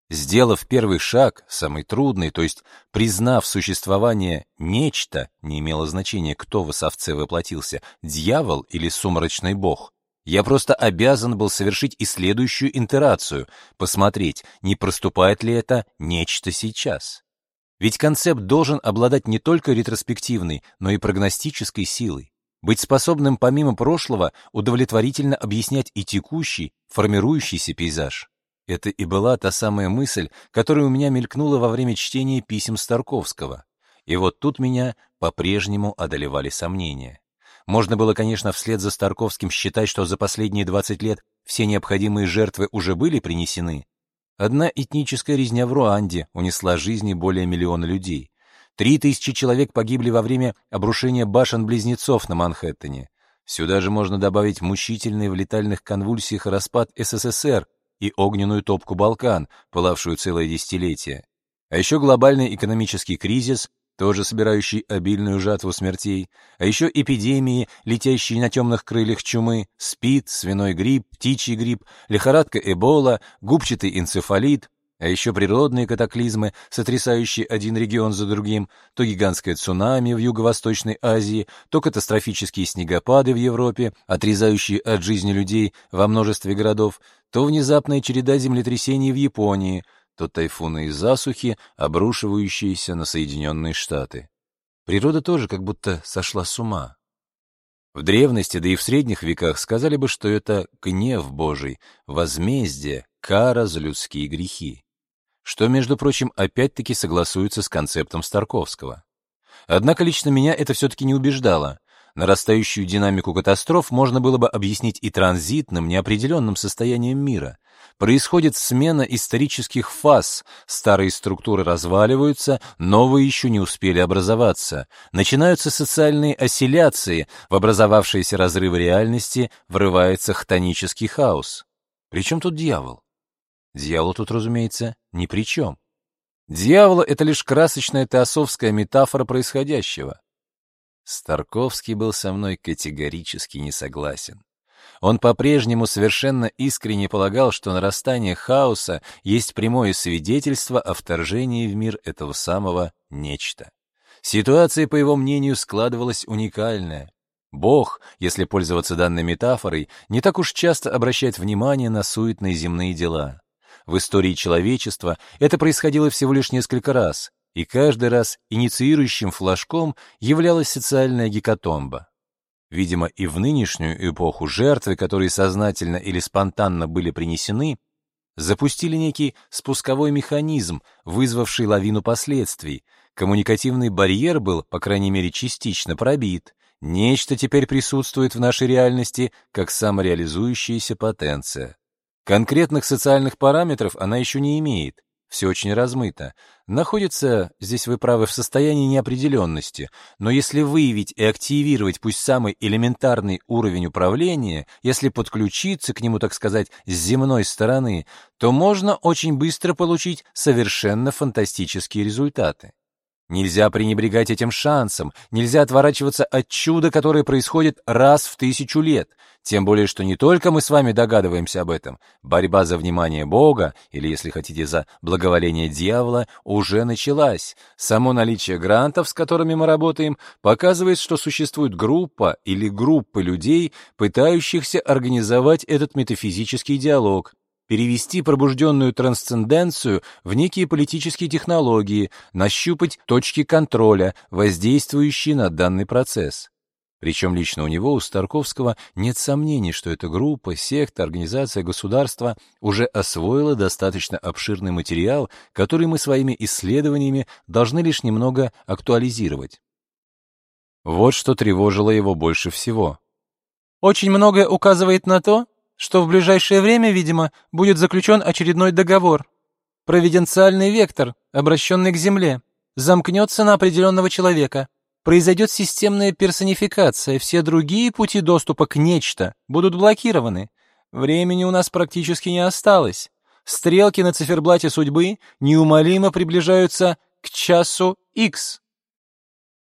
Сделав первый шаг, самый трудный, то есть признав существование нечто, не имело значения, кто в осовце воплотился, дьявол или сумрачный бог, Я просто обязан был совершить и следующую интерацию, посмотреть, не проступает ли это нечто сейчас. Ведь концепт должен обладать не только ретроспективной, но и прогностической силой, быть способным помимо прошлого удовлетворительно объяснять и текущий, формирующийся пейзаж. Это и была та самая мысль, которая у меня мелькнула во время чтения писем Старковского. И вот тут меня по-прежнему одолевали сомнения. Можно было, конечно, вслед за Старковским считать, что за последние 20 лет все необходимые жертвы уже были принесены. Одна этническая резня в Руанде унесла жизни более миллиона людей. Три тысячи человек погибли во время обрушения башен-близнецов на Манхэттене. Сюда же можно добавить мучительный в летальных конвульсиях распад СССР и огненную топку Балкан, пылавшую целое десятилетие. А еще глобальный экономический кризис, тоже собирающий обильную жатву смертей, а еще эпидемии, летящие на темных крыльях чумы, спид, свиной грипп, птичий грипп, лихорадка Эбола, губчатый энцефалит, а еще природные катаклизмы, сотрясающие один регион за другим, то гигантское цунами в Юго-Восточной Азии, то катастрофические снегопады в Европе, отрезающие от жизни людей во множестве городов, то внезапная череда землетрясений в Японии — то тайфуны и засухи, обрушивающиеся на Соединенные Штаты. Природа тоже как будто сошла с ума. В древности, да и в средних веках сказали бы, что это гнев Божий, возмездие, кара за людские грехи. Что, между прочим, опять-таки согласуется с концептом Старковского. Однако лично меня это все-таки не убеждало. Нарастающую динамику катастроф можно было бы объяснить и транзитным, неопределенным состоянием мира. Происходит смена исторических фаз, старые структуры разваливаются, новые еще не успели образоваться. Начинаются социальные осцилляции, в образовавшиеся разрывы реальности врывается хтонический хаос. Причем тут дьявол? Дьявол тут, разумеется, ни при чем. Дьявол — это лишь красочная теософская метафора происходящего. Старковский был со мной категорически не согласен. Он по-прежнему совершенно искренне полагал, что нарастание хаоса есть прямое свидетельство о вторжении в мир этого самого нечто. Ситуация, по его мнению, складывалась уникальная. Бог, если пользоваться данной метафорой, не так уж часто обращает внимание на суетные земные дела. В истории человечества это происходило всего лишь несколько раз, и каждый раз инициирующим флажком являлась социальная гекатомба. Видимо, и в нынешнюю эпоху жертвы, которые сознательно или спонтанно были принесены, запустили некий спусковой механизм, вызвавший лавину последствий. Коммуникативный барьер был, по крайней мере, частично пробит. Нечто теперь присутствует в нашей реальности как самореализующаяся потенция. Конкретных социальных параметров она еще не имеет, все очень размыто. Находится, здесь вы правы, в состоянии неопределенности, но если выявить и активировать пусть самый элементарный уровень управления, если подключиться к нему, так сказать, с земной стороны, то можно очень быстро получить совершенно фантастические результаты. Нельзя пренебрегать этим шансом, нельзя отворачиваться от чуда, которое происходит раз в тысячу лет. Тем более, что не только мы с вами догадываемся об этом. Борьба за внимание Бога, или, если хотите, за благоволение дьявола, уже началась. Само наличие грантов, с которыми мы работаем, показывает, что существует группа или группы людей, пытающихся организовать этот метафизический диалог, перевести пробужденную трансценденцию в некие политические технологии, нащупать точки контроля, воздействующие на данный процесс. Причем лично у него, у Старковского, нет сомнений, что эта группа, секта, организация, государство уже освоила достаточно обширный материал, который мы своими исследованиями должны лишь немного актуализировать. Вот что тревожило его больше всего. Очень многое указывает на то, что в ближайшее время, видимо, будет заключен очередной договор. Провиденциальный вектор, обращенный к Земле, замкнется на определенного человека. Произойдет системная персонификация, все другие пути доступа к нечто будут блокированы. Времени у нас практически не осталось. Стрелки на циферблате судьбы неумолимо приближаются к часу X.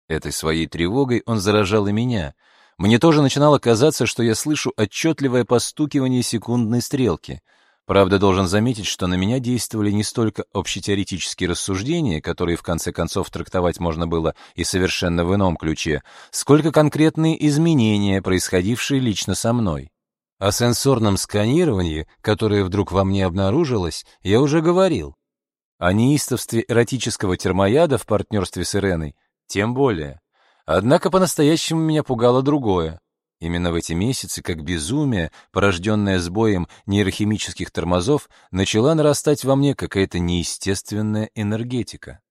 Этой своей тревогой он заражал и меня — мне тоже начинало казаться, что я слышу отчетливое постукивание секундной стрелки. Правда, должен заметить, что на меня действовали не столько общетеоретические рассуждения, которые в конце концов трактовать можно было и совершенно в ином ключе, сколько конкретные изменения, происходившие лично со мной. О сенсорном сканировании, которое вдруг во мне обнаружилось, я уже говорил. О неистовстве эротического термояда в партнерстве с Иреной тем более. Однако по-настоящему меня пугало другое. Именно в эти месяцы, как безумие, порожденное сбоем нейрохимических тормозов, начала нарастать во мне какая-то неестественная энергетика.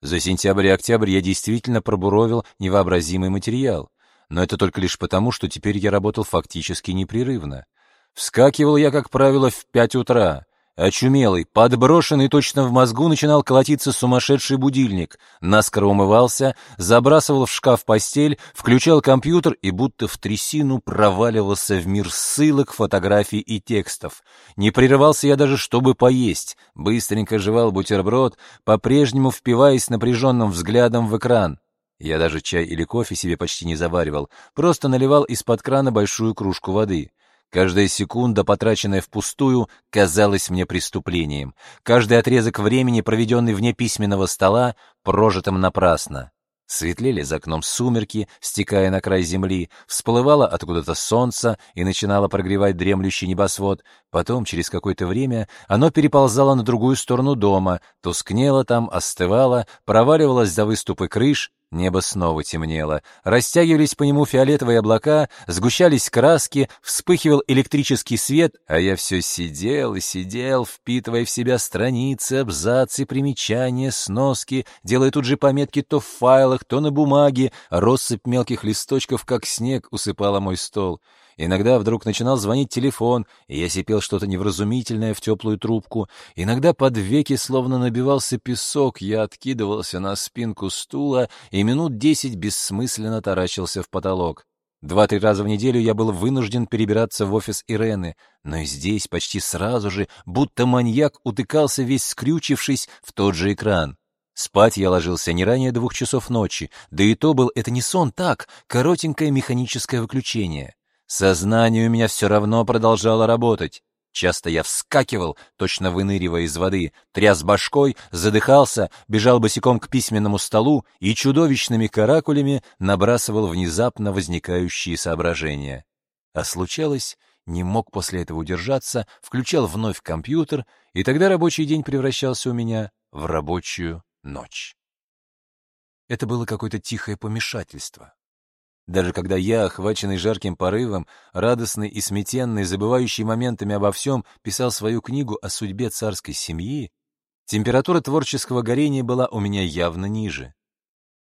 За сентябрь и октябрь я действительно пробуровил невообразимый материал но это только лишь потому, что теперь я работал фактически непрерывно. Вскакивал я, как правило, в пять утра. Очумелый, подброшенный точно в мозгу начинал колотиться сумасшедший будильник. Наскоро умывался, забрасывал в шкаф постель, включал компьютер и будто в трясину проваливался в мир ссылок, фотографий и текстов. Не прерывался я даже, чтобы поесть. Быстренько жевал бутерброд, по-прежнему впиваясь напряженным взглядом в экран. Я даже чай или кофе себе почти не заваривал, просто наливал из-под крана большую кружку воды. Каждая секунда, потраченная впустую, казалась мне преступлением. Каждый отрезок времени, проведенный вне письменного стола, прожитым напрасно. Светлели за окном сумерки, стекая на край земли, всплывало откуда-то солнце и начинало прогревать дремлющий небосвод. Потом, через какое-то время, оно переползало на другую сторону дома, тускнело там, остывало, проваливалось за выступы крыш, Небо снова темнело, растягивались по нему фиолетовые облака, сгущались краски, вспыхивал электрический свет, а я все сидел и сидел, впитывая в себя страницы, абзацы, примечания, сноски, делая тут же пометки то в файлах, то на бумаге, россыпь мелких листочков, как снег, усыпала мой стол. Иногда вдруг начинал звонить телефон, и я сипел что-то невразумительное в теплую трубку. Иногда под веки словно набивался песок, я откидывался на спинку стула и минут десять бессмысленно таращился в потолок. Два-три раза в неделю я был вынужден перебираться в офис Ирены, но и здесь почти сразу же, будто маньяк, утыкался весь скрючившись в тот же экран. Спать я ложился не ранее двух часов ночи, да и то был это не сон, так, коротенькое механическое выключение. Сознание у меня все равно продолжало работать. Часто я вскакивал, точно выныривая из воды, тряс башкой, задыхался, бежал босиком к письменному столу и чудовищными каракулями набрасывал внезапно возникающие соображения. А случалось, не мог после этого удержаться, включал вновь компьютер, и тогда рабочий день превращался у меня в рабочую ночь. Это было какое-то тихое помешательство. Даже когда я, охваченный жарким порывом, радостный и сметенный, забывающий моментами обо всем, писал свою книгу о судьбе царской семьи, температура творческого горения была у меня явно ниже.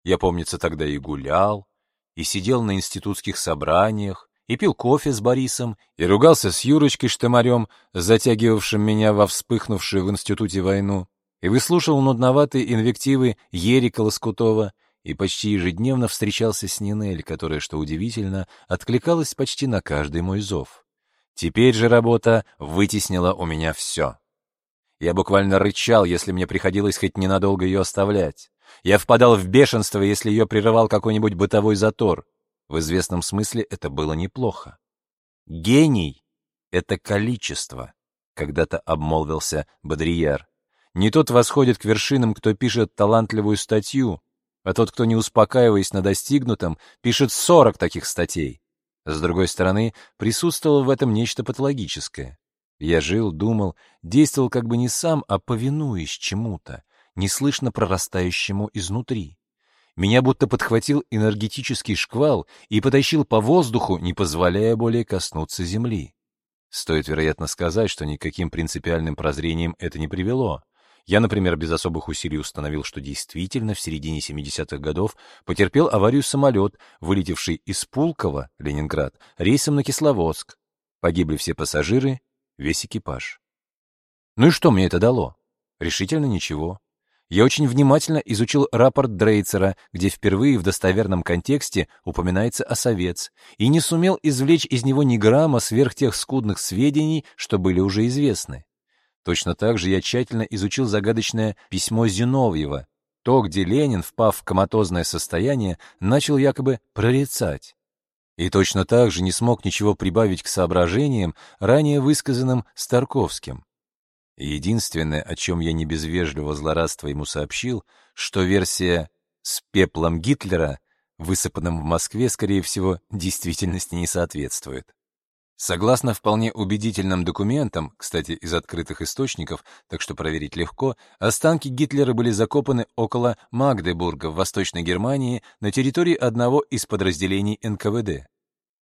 Я, помнится, тогда и гулял, и сидел на институтских собраниях, и пил кофе с Борисом, и ругался с Юрочкой Штамарем, затягивавшим меня во вспыхнувшую в институте войну, и выслушивал нудноватые инвективы Ерика Лоскутова, и почти ежедневно встречался с Нинель, которая, что удивительно, откликалась почти на каждый мой зов. Теперь же работа вытеснила у меня все. Я буквально рычал, если мне приходилось хоть ненадолго ее оставлять. Я впадал в бешенство, если ее прерывал какой-нибудь бытовой затор. В известном смысле это было неплохо. Гений — это количество, когда-то обмолвился Бодрияр. Не тот восходит к вершинам, кто пишет талантливую статью, а тот, кто не успокаиваясь на достигнутом, пишет 40 таких статей. С другой стороны, присутствовало в этом нечто патологическое. Я жил, думал, действовал как бы не сам, а повинуясь чему-то, неслышно прорастающему изнутри. Меня будто подхватил энергетический шквал и потащил по воздуху, не позволяя более коснуться земли. Стоит, вероятно, сказать, что никаким принципиальным прозрением это не привело. Я, например, без особых усилий установил, что действительно в середине 70-х годов потерпел аварию самолет, вылетевший из Пулково, Ленинград, рейсом на Кисловодск. Погибли все пассажиры, весь экипаж. Ну и что мне это дало? Решительно ничего. Я очень внимательно изучил рапорт Дрейцера, где впервые в достоверном контексте упоминается осовец, и не сумел извлечь из него ни грамма сверх тех скудных сведений, что были уже известны. Точно так же я тщательно изучил загадочное письмо Зиновьева, то, где Ленин, впав в коматозное состояние, начал якобы прорицать. И точно так же не смог ничего прибавить к соображениям, ранее высказанным Старковским. Единственное, о чем я не без вежливого злорадства ему сообщил, что версия с пеплом Гитлера, высыпанным в Москве, скорее всего, действительности не соответствует. Согласно вполне убедительным документам, кстати, из открытых источников, так что проверить легко, останки Гитлера были закопаны около Магдебурга в Восточной Германии на территории одного из подразделений НКВД.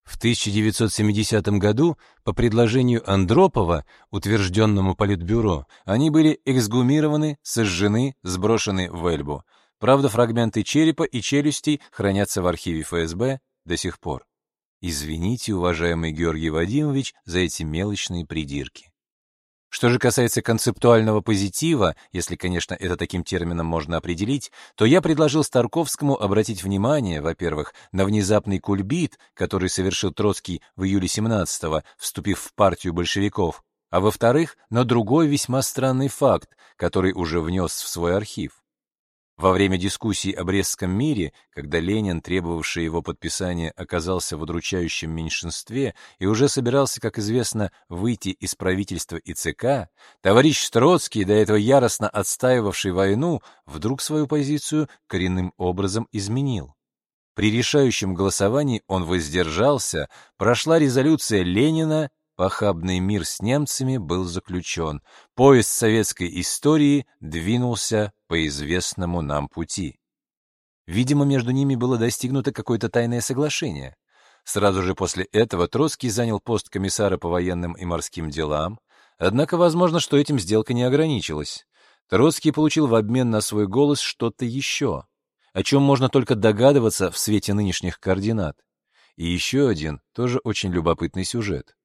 В 1970 году, по предложению Андропова, утвержденному Политбюро, они были эксгумированы, сожжены, сброшены в Эльбу. Правда, фрагменты черепа и челюстей хранятся в архиве ФСБ до сих пор. Извините, уважаемый Георгий Вадимович, за эти мелочные придирки. Что же касается концептуального позитива, если, конечно, это таким термином можно определить, то я предложил Старковскому обратить внимание, во-первых, на внезапный кульбит, который совершил Троцкий в июле 17-го, вступив в партию большевиков, а во-вторых, на другой весьма странный факт, который уже внес в свой архив. Во время дискуссий о Брестском мире, когда Ленин, требовавший его подписания, оказался в удручающем меньшинстве и уже собирался, как известно, выйти из правительства и ЦК, товарищ Троцкий, до этого яростно отстаивавший войну, вдруг свою позицию коренным образом изменил. При решающем голосовании он воздержался, прошла резолюция Ленина Похабный мир с немцами был заключен. Поезд советской истории двинулся по известному нам пути. Видимо, между ними было достигнуто какое-то тайное соглашение. Сразу же после этого Троцкий занял пост комиссара по военным и морским делам, однако возможно, что этим сделка не ограничилась. Троцкий получил в обмен на свой голос что-то еще, о чем можно только догадываться в свете нынешних координат. И еще один, тоже очень любопытный сюжет.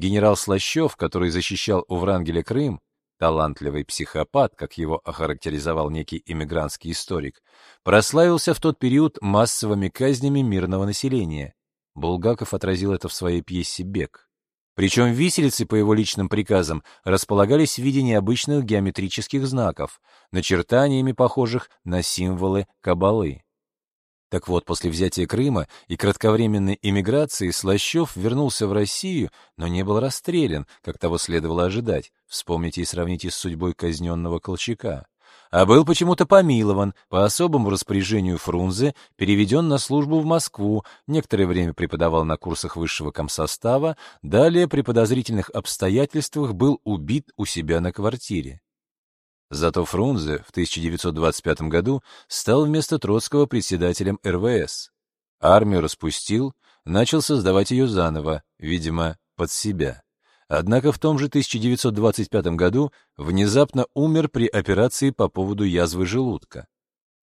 Генерал Слащев, который защищал у Врангеля Крым, талантливый психопат, как его охарактеризовал некий иммигрантский историк, прославился в тот период массовыми казнями мирного населения. Булгаков отразил это в своей пьесе «Бег». Причем виселицы, по его личным приказам, располагались в виде необычных геометрических знаков, начертаниями похожих на символы кабалы. Так вот, после взятия Крыма и кратковременной эмиграции Слащев вернулся в Россию, но не был расстрелян, как того следовало ожидать. Вспомните и сравните с судьбой казненного Колчака. А был почему-то помилован, по особому распоряжению Фрунзе, переведен на службу в Москву, некоторое время преподавал на курсах высшего комсостава, далее при подозрительных обстоятельствах был убит у себя на квартире. Зато Фрунзе в 1925 году стал вместо Троцкого председателем РВС. Армию распустил, начал создавать ее заново, видимо, под себя. Однако в том же 1925 году внезапно умер при операции по поводу язвы желудка.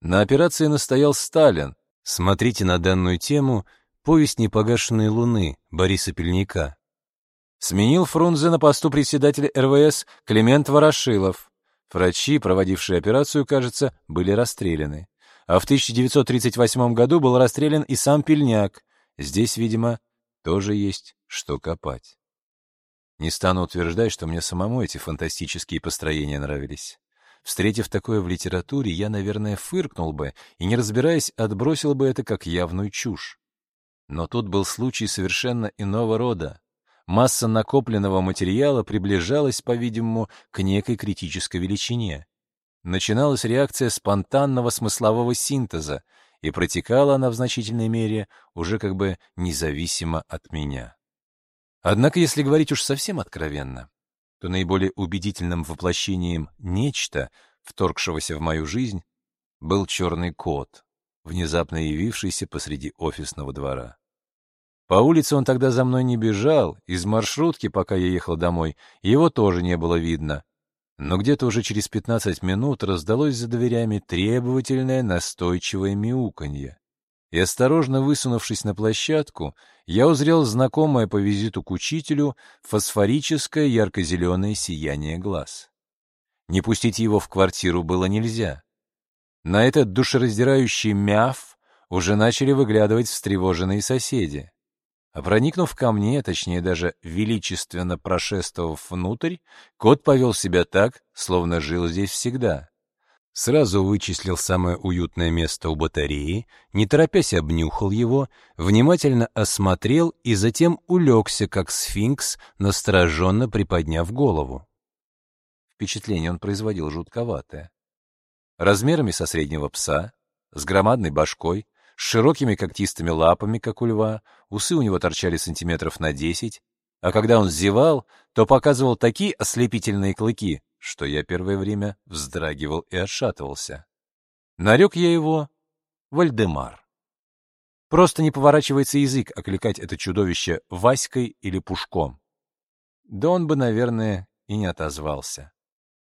На операции настоял Сталин. Смотрите на данную тему «Повесть непогашенной луны» Бориса Пельника. Сменил Фрунзе на посту председателя РВС Климент Ворошилов. Врачи, проводившие операцию, кажется, были расстреляны. А в 1938 году был расстрелян и сам Пельняк. Здесь, видимо, тоже есть что копать. Не стану утверждать, что мне самому эти фантастические построения нравились. Встретив такое в литературе, я, наверное, фыркнул бы и, не разбираясь, отбросил бы это как явную чушь. Но тут был случай совершенно иного рода. Масса накопленного материала приближалась, по-видимому, к некой критической величине. Начиналась реакция спонтанного смыслового синтеза, и протекала она в значительной мере уже как бы независимо от меня. Однако, если говорить уж совсем откровенно, то наиболее убедительным воплощением нечто, вторгшегося в мою жизнь, был черный кот, внезапно явившийся посреди офисного двора. По улице он тогда за мной не бежал, из маршрутки, пока я ехал домой, его тоже не было видно. Но где-то уже через 15 минут раздалось за дверями требовательное настойчивое мяуканье. И осторожно высунувшись на площадку, я узрел знакомое по визиту к учителю фосфорическое ярко-зеленое сияние глаз. Не пустить его в квартиру было нельзя. На этот душераздирающий мяв уже начали выглядывать встревоженные соседи. А проникнув ко мне, точнее даже величественно прошествовав внутрь, кот повел себя так, словно жил здесь всегда. Сразу вычислил самое уютное место у батареи, не торопясь обнюхал его, внимательно осмотрел и затем улегся, как сфинкс, настороженно приподняв голову. Впечатление он производил жутковатое. Размерами со среднего пса, с громадной башкой, с широкими когтистыми лапами, как у льва, усы у него торчали сантиметров на десять, а когда он зевал, то показывал такие ослепительные клыки, что я первое время вздрагивал и отшатывался. Нарек я его Вальдемар. Просто не поворачивается язык окликать это чудовище Васькой или Пушком. Да он бы, наверное, и не отозвался.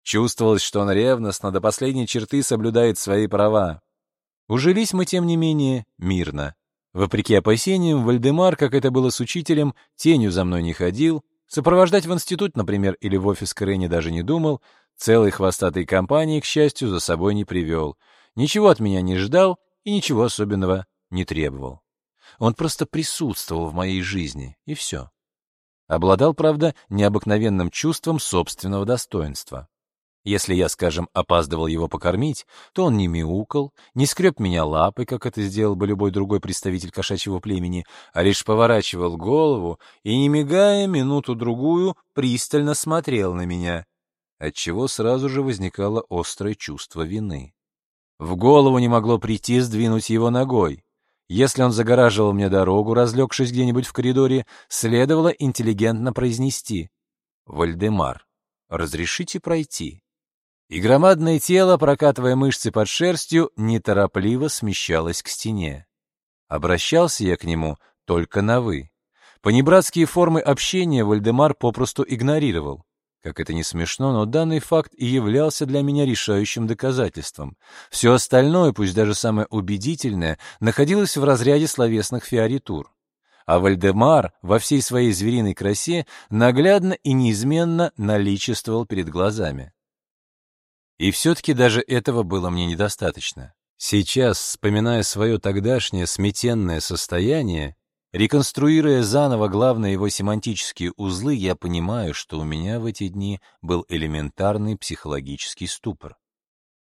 Чувствовалось, что он ревностно до последней черты соблюдает свои права. Ужились мы, тем не менее, мирно. Вопреки опасениям, Вальдемар, как это было с учителем, тенью за мной не ходил, сопровождать в институт, например, или в офис Крэни даже не думал, целой хвостатой компании, к счастью, за собой не привел. Ничего от меня не ждал и ничего особенного не требовал. Он просто присутствовал в моей жизни, и все. Обладал, правда, необыкновенным чувством собственного достоинства. Если я, скажем, опаздывал его покормить, то он не мяукал, не скреб меня лапой, как это сделал бы любой другой представитель кошачьего племени, а лишь поворачивал голову и, не мигая минуту-другую, пристально смотрел на меня, отчего сразу же возникало острое чувство вины. В голову не могло прийти сдвинуть его ногой. Если он загораживал мне дорогу, разлегшись где-нибудь в коридоре, следовало интеллигентно произнести «Вальдемар, разрешите пройти?» И громадное тело, прокатывая мышцы под шерстью, неторопливо смещалось к стене. Обращался я к нему только на «вы». Панибратские формы общения Вальдемар попросту игнорировал. Как это не смешно, но данный факт и являлся для меня решающим доказательством. Все остальное, пусть даже самое убедительное, находилось в разряде словесных фиоритур. А Вальдемар во всей своей звериной красе наглядно и неизменно наличествовал перед глазами. И все-таки даже этого было мне недостаточно. Сейчас, вспоминая свое тогдашнее сметенное состояние, Реконструируя заново главные его семантические узлы, я понимаю, что у меня в эти дни был элементарный психологический ступор.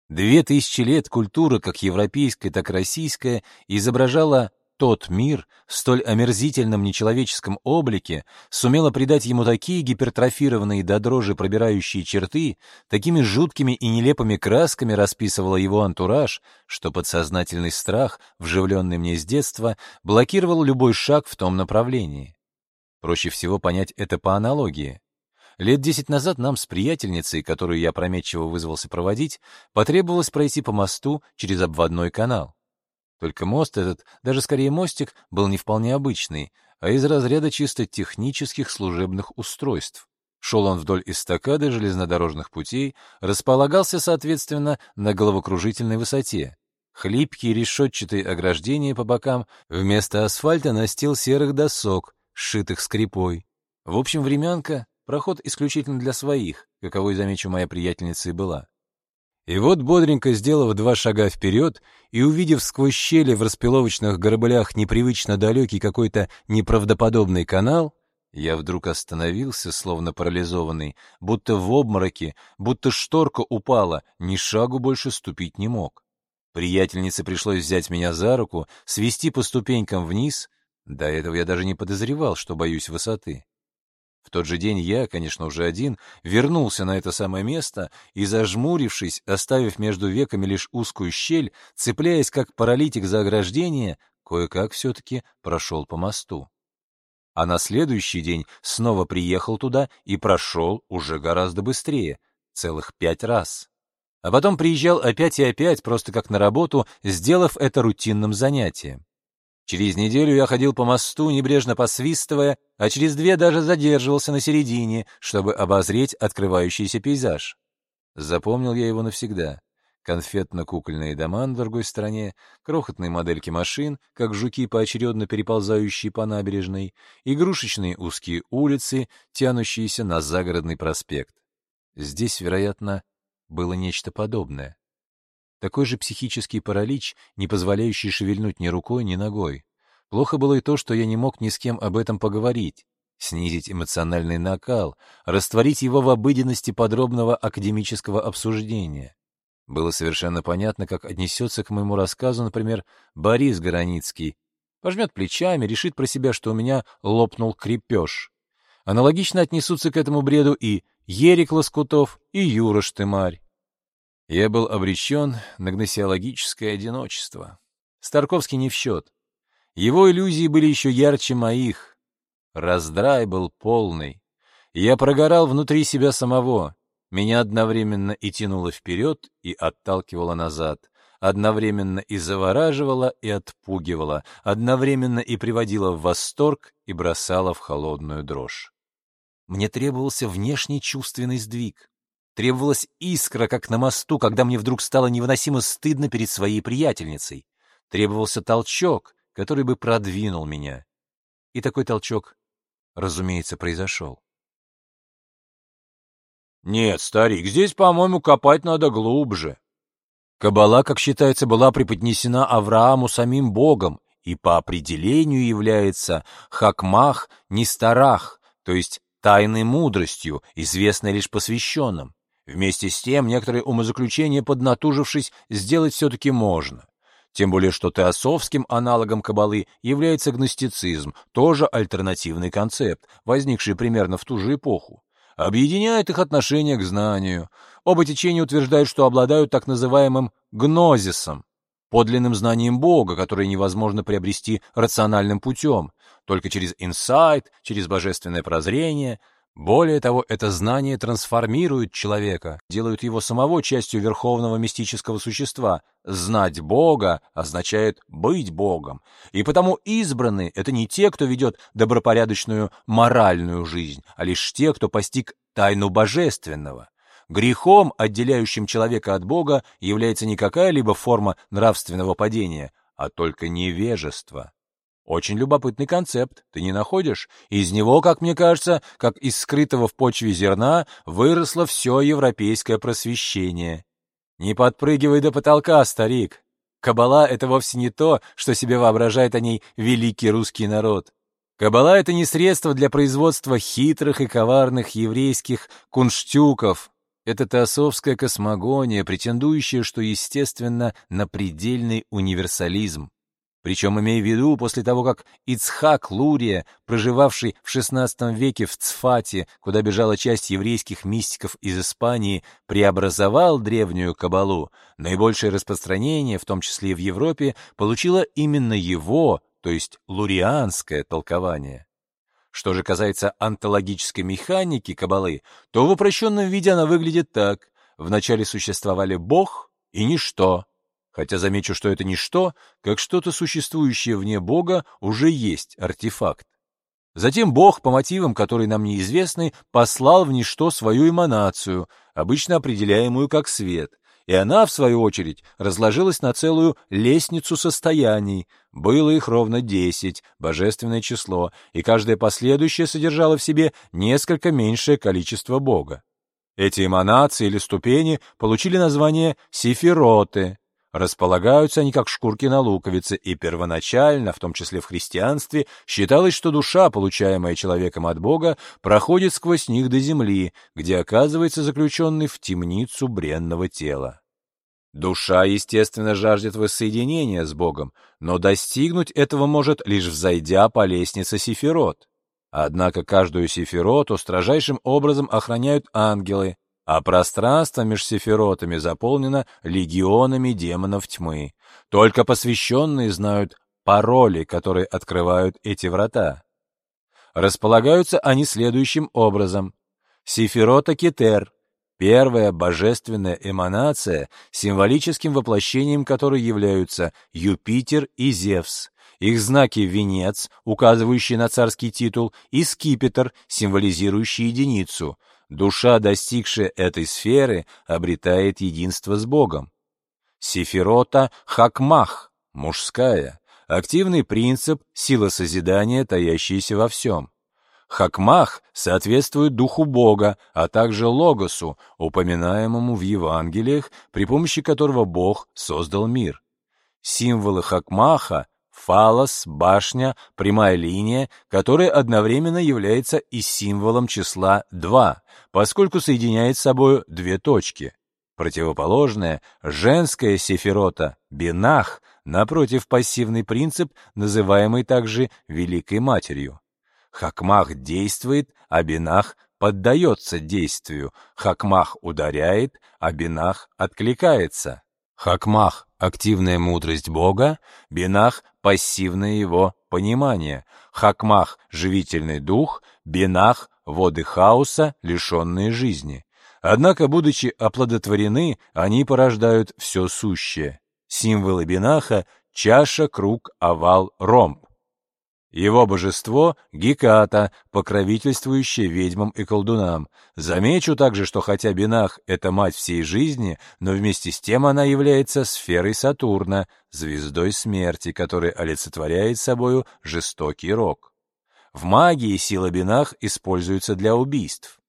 Две тысячи лет культура, как европейская, так и российская, изображала тот мир в столь омерзительном нечеловеческом облике сумела придать ему такие гипертрофированные до дрожи пробирающие черты, такими жуткими и нелепыми красками расписывала его антураж, что подсознательный страх, вживленный мне с детства, блокировал любой шаг в том направлении. Проще всего понять это по аналогии. Лет десять назад нам с приятельницей, которую я прометчиво вызвался проводить, потребовалось пройти по мосту через обводной канал. Только мост этот, даже скорее мостик, был не вполне обычный, а из разряда чисто технических служебных устройств. Шел он вдоль эстакады железнодорожных путей, располагался, соответственно, на головокружительной высоте. Хлипкие решетчатые ограждения по бокам, вместо асфальта настил серых досок, сшитых скрипой. В общем, временка — проход исключительно для своих, каковой, замечу, моя приятельница и была. И вот, бодренько сделав два шага вперед и увидев сквозь щели в распиловочных горбылях непривычно далекий какой-то неправдоподобный канал, я вдруг остановился, словно парализованный, будто в обмороке, будто шторка упала, ни шагу больше ступить не мог. Приятельнице пришлось взять меня за руку, свести по ступенькам вниз. До этого я даже не подозревал, что боюсь высоты. В тот же день я, конечно, уже один, вернулся на это самое место и, зажмурившись, оставив между веками лишь узкую щель, цепляясь как паралитик за ограждение, кое-как все-таки прошел по мосту. А на следующий день снова приехал туда и прошел уже гораздо быстрее, целых пять раз. А потом приезжал опять и опять, просто как на работу, сделав это рутинным занятием. Через неделю я ходил по мосту, небрежно посвистывая, а через две даже задерживался на середине, чтобы обозреть открывающийся пейзаж. Запомнил я его навсегда. Конфетно-кукольные дома на другой стороне, крохотные модельки машин, как жуки, поочередно переползающие по набережной, игрушечные узкие улицы, тянущиеся на загородный проспект. Здесь, вероятно, было нечто подобное. Такой же психический паралич, не позволяющий шевельнуть ни рукой, ни ногой. Плохо было и то, что я не мог ни с кем об этом поговорить, снизить эмоциональный накал, растворить его в обыденности подробного академического обсуждения. Было совершенно понятно, как отнесется к моему рассказу, например, Борис Гороницкий. Пожмет плечами, решит про себя, что у меня лопнул крепеж. Аналогично отнесутся к этому бреду и Ерик Лоскутов, и Юра Штымарь. Я был обречен на гносеологическое одиночество. Старковский не в счет. Его иллюзии были еще ярче моих. Раздрай был полный. Я прогорал внутри себя самого. Меня одновременно и тянуло вперед, и отталкивало назад. Одновременно и завораживало, и отпугивало. Одновременно и приводило в восторг, и бросало в холодную дрожь. Мне требовался внешний чувственный сдвиг. Требовалась искра, как на мосту, когда мне вдруг стало невыносимо стыдно перед своей приятельницей. Требовался толчок, который бы продвинул меня. И такой толчок, разумеется, произошел. Нет, старик, здесь, по-моему, копать надо глубже. Кабала, как считается, была преподнесена Аврааму самим Богом и по определению является хакмах нестарах, то есть тайной мудростью, известной лишь посвященным. Вместе с тем, некоторые умозаключения, поднатужившись, сделать все-таки можно. Тем более, что теософским аналогом кабалы является гностицизм, тоже альтернативный концепт, возникший примерно в ту же эпоху. Объединяет их отношение к знанию. Оба течения утверждают, что обладают так называемым гнозисом, подлинным знанием Бога, которое невозможно приобрести рациональным путем, только через инсайт, через божественное прозрение – более того, это знание трансформирует человека, делает его самого частью верховного мистического существа. Знать Бога означает быть Богом. И потому избранные — это не те, кто ведет добропорядочную моральную жизнь, а лишь те, кто постиг тайну божественного. Грехом, отделяющим человека от Бога, является не какая-либо форма нравственного падения, а только невежество. Очень любопытный концепт, ты не находишь? Из него, как мне кажется, как из скрытого в почве зерна, выросло все европейское просвещение. Не подпрыгивай до потолка, старик. Кабала — это вовсе не то, что себе воображает о ней великий русский народ. Кабала — это не средство для производства хитрых и коварных еврейских кунштюков. Это теософская космогония, претендующая, что естественно, на предельный универсализм. Причем, имея в виду, после того, как Ицхак Лурия, проживавший в XVI веке в Цфате, куда бежала часть еврейских мистиков из Испании, преобразовал древнюю кабалу, наибольшее распространение, в том числе и в Европе, получило именно его, то есть лурианское толкование. Что же касается онтологической механики кабалы, то в упрощенном виде она выглядит так. Вначале существовали Бог и ничто, Хотя замечу, что это не что, как что-то существующее вне Бога уже есть артефакт. Затем Бог, по мотивам, которые нам неизвестны, послал в ничто свою эманацию, обычно определяемую как свет, и она, в свою очередь, разложилась на целую лестницу состояний. Было их ровно десять, божественное число, и каждое последующее содержало в себе несколько меньшее количество Бога. Эти эманации или ступени получили название сифироты, Располагаются они как шкурки на луковице, и первоначально, в том числе в христианстве, считалось, что душа, получаемая человеком от Бога, проходит сквозь них до земли, где оказывается заключенный в темницу бренного тела. Душа, естественно, жаждет воссоединения с Богом, но достигнуть этого может лишь взойдя по лестнице Сефирот. Однако каждую Сефироту строжайшим образом охраняют ангелы, а пространство меж сефиротами заполнено легионами демонов тьмы. Только посвященные знают пароли, которые открывают эти врата. Располагаются они следующим образом. Сефирота Кетер — первая божественная эманация, символическим воплощением которой являются Юпитер и Зевс. Их знаки — венец, указывающий на царский титул, и скипетр, символизирующий единицу — душа, достигшая этой сферы, обретает единство с Богом. Сефирота Хакмах, мужская, активный принцип, сила созидания, таящаяся во всем. Хакмах соответствует духу Бога, а также логосу, упоминаемому в Евангелиях, при помощи которого Бог создал мир. Символы Хакмаха фалос, башня, прямая линия, которая одновременно является и символом числа 2, поскольку соединяет с собой две точки. Противоположная, женская сефирота, бинах, напротив пассивный принцип, называемый также Великой Матерью. Хакмах действует, а бинах поддается действию, хакмах ударяет, а бинах откликается. Хакмах — активная мудрость Бога, Бинах — пассивное его понимание, Хакмах — живительный дух, Бинах — воды хаоса, лишенные жизни. Однако, будучи оплодотворены, они порождают все сущее. Символы Бинаха — чаша, круг, овал, ромб. Его божество — Геката, покровительствующее ведьмам и колдунам. Замечу также, что хотя Бинах — это мать всей жизни, но вместе с тем она является сферой Сатурна, звездой смерти, которая олицетворяет собою жестокий рок. В магии сила Бинах используется для убийств.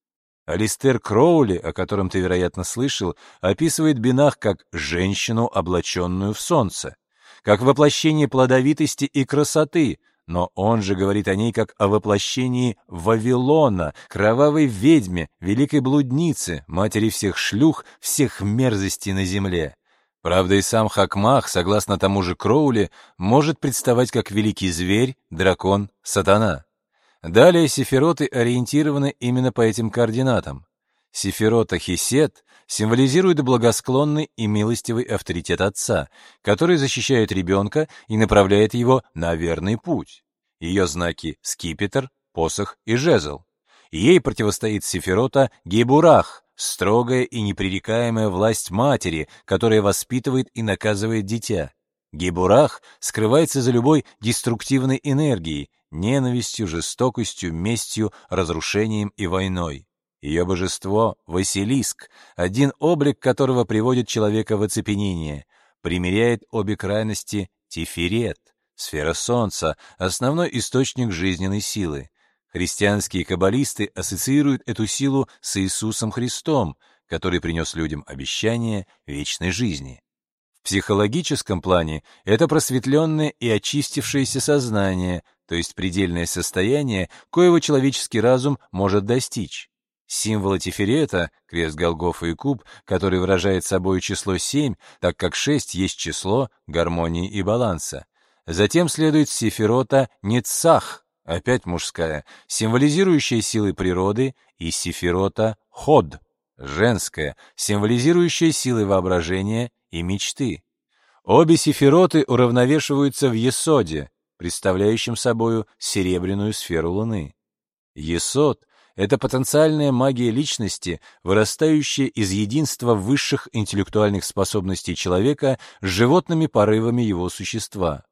Алистер Кроули, о котором ты, вероятно, слышал, описывает Бинах как «женщину, облаченную в солнце», как воплощение плодовитости и красоты — но он же говорит о ней как о воплощении Вавилона, кровавой ведьме, великой блуднице, матери всех шлюх, всех мерзостей на земле. Правда, и сам Хакмах, согласно тому же Кроули, может представать как великий зверь, дракон, сатана. Далее сефироты ориентированы именно по этим координатам. Сефирота Хисет символизирует благосклонный и милостивый авторитет отца, который защищает ребенка и направляет его на верный путь. Ее знаки — скипетр, посох и жезл. Ей противостоит Сефирота Гебурах, строгая и непререкаемая власть матери, которая воспитывает и наказывает дитя. Гебурах скрывается за любой деструктивной энергией, ненавистью, жестокостью, местью, разрушением и войной. Ее божество — Василиск, один облик которого приводит человека в оцепенение, примеряет обе крайности Тиферет, сфера Солнца, основной источник жизненной силы. Христианские каббалисты ассоциируют эту силу с Иисусом Христом, который принес людям обещание вечной жизни. В психологическом плане это просветленное и очистившееся сознание, то есть предельное состояние, коего человеческий разум может достичь. Символы Тиферета, крест Голгофа и куб, который выражает собой число 7, так как 6 есть число гармонии и баланса. Затем следует Сефирота Ницах, опять мужская, символизирующая силы природы, и Сефирота Ход, женская, символизирующая силы воображения и мечты. Обе сефироты уравновешиваются в Есоде, представляющем собою серебряную сферу Луны. Есод это потенциальная магия личности, вырастающая из единства высших интеллектуальных способностей человека с животными порывами его существа.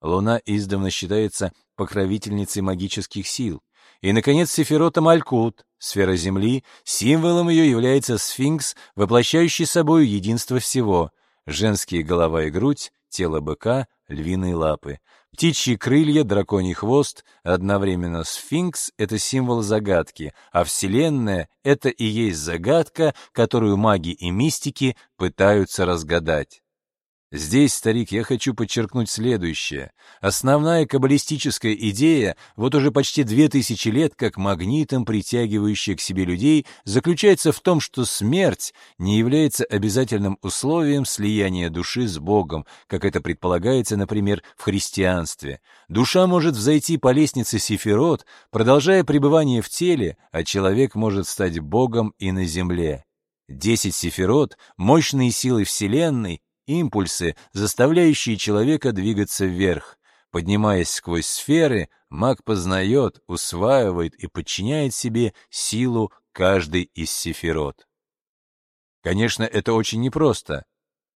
Луна издавна считается покровительницей магических сил. И, наконец, Сефирота Малькут, сфера Земли, символом ее является сфинкс, воплощающий собой единство всего — женские голова и грудь, тело быка, львиные лапы. Птичьи крылья, драконий хвост, одновременно сфинкс — это символ загадки, а Вселенная — это и есть загадка, которую маги и мистики пытаются разгадать. Здесь, старик, я хочу подчеркнуть следующее. Основная каббалистическая идея, вот уже почти две тысячи лет как магнитом притягивающая к себе людей, заключается в том, что смерть не является обязательным условием слияния души с Богом, как это предполагается, например, в христианстве. Душа может взойти по лестнице Сефирот, продолжая пребывание в теле, а человек может стать Богом и на земле. Десять сефирот, мощные силы Вселенной, импульсы, заставляющие человека двигаться вверх. Поднимаясь сквозь сферы, маг познает, усваивает и подчиняет себе силу каждой из сефирот. Конечно, это очень непросто.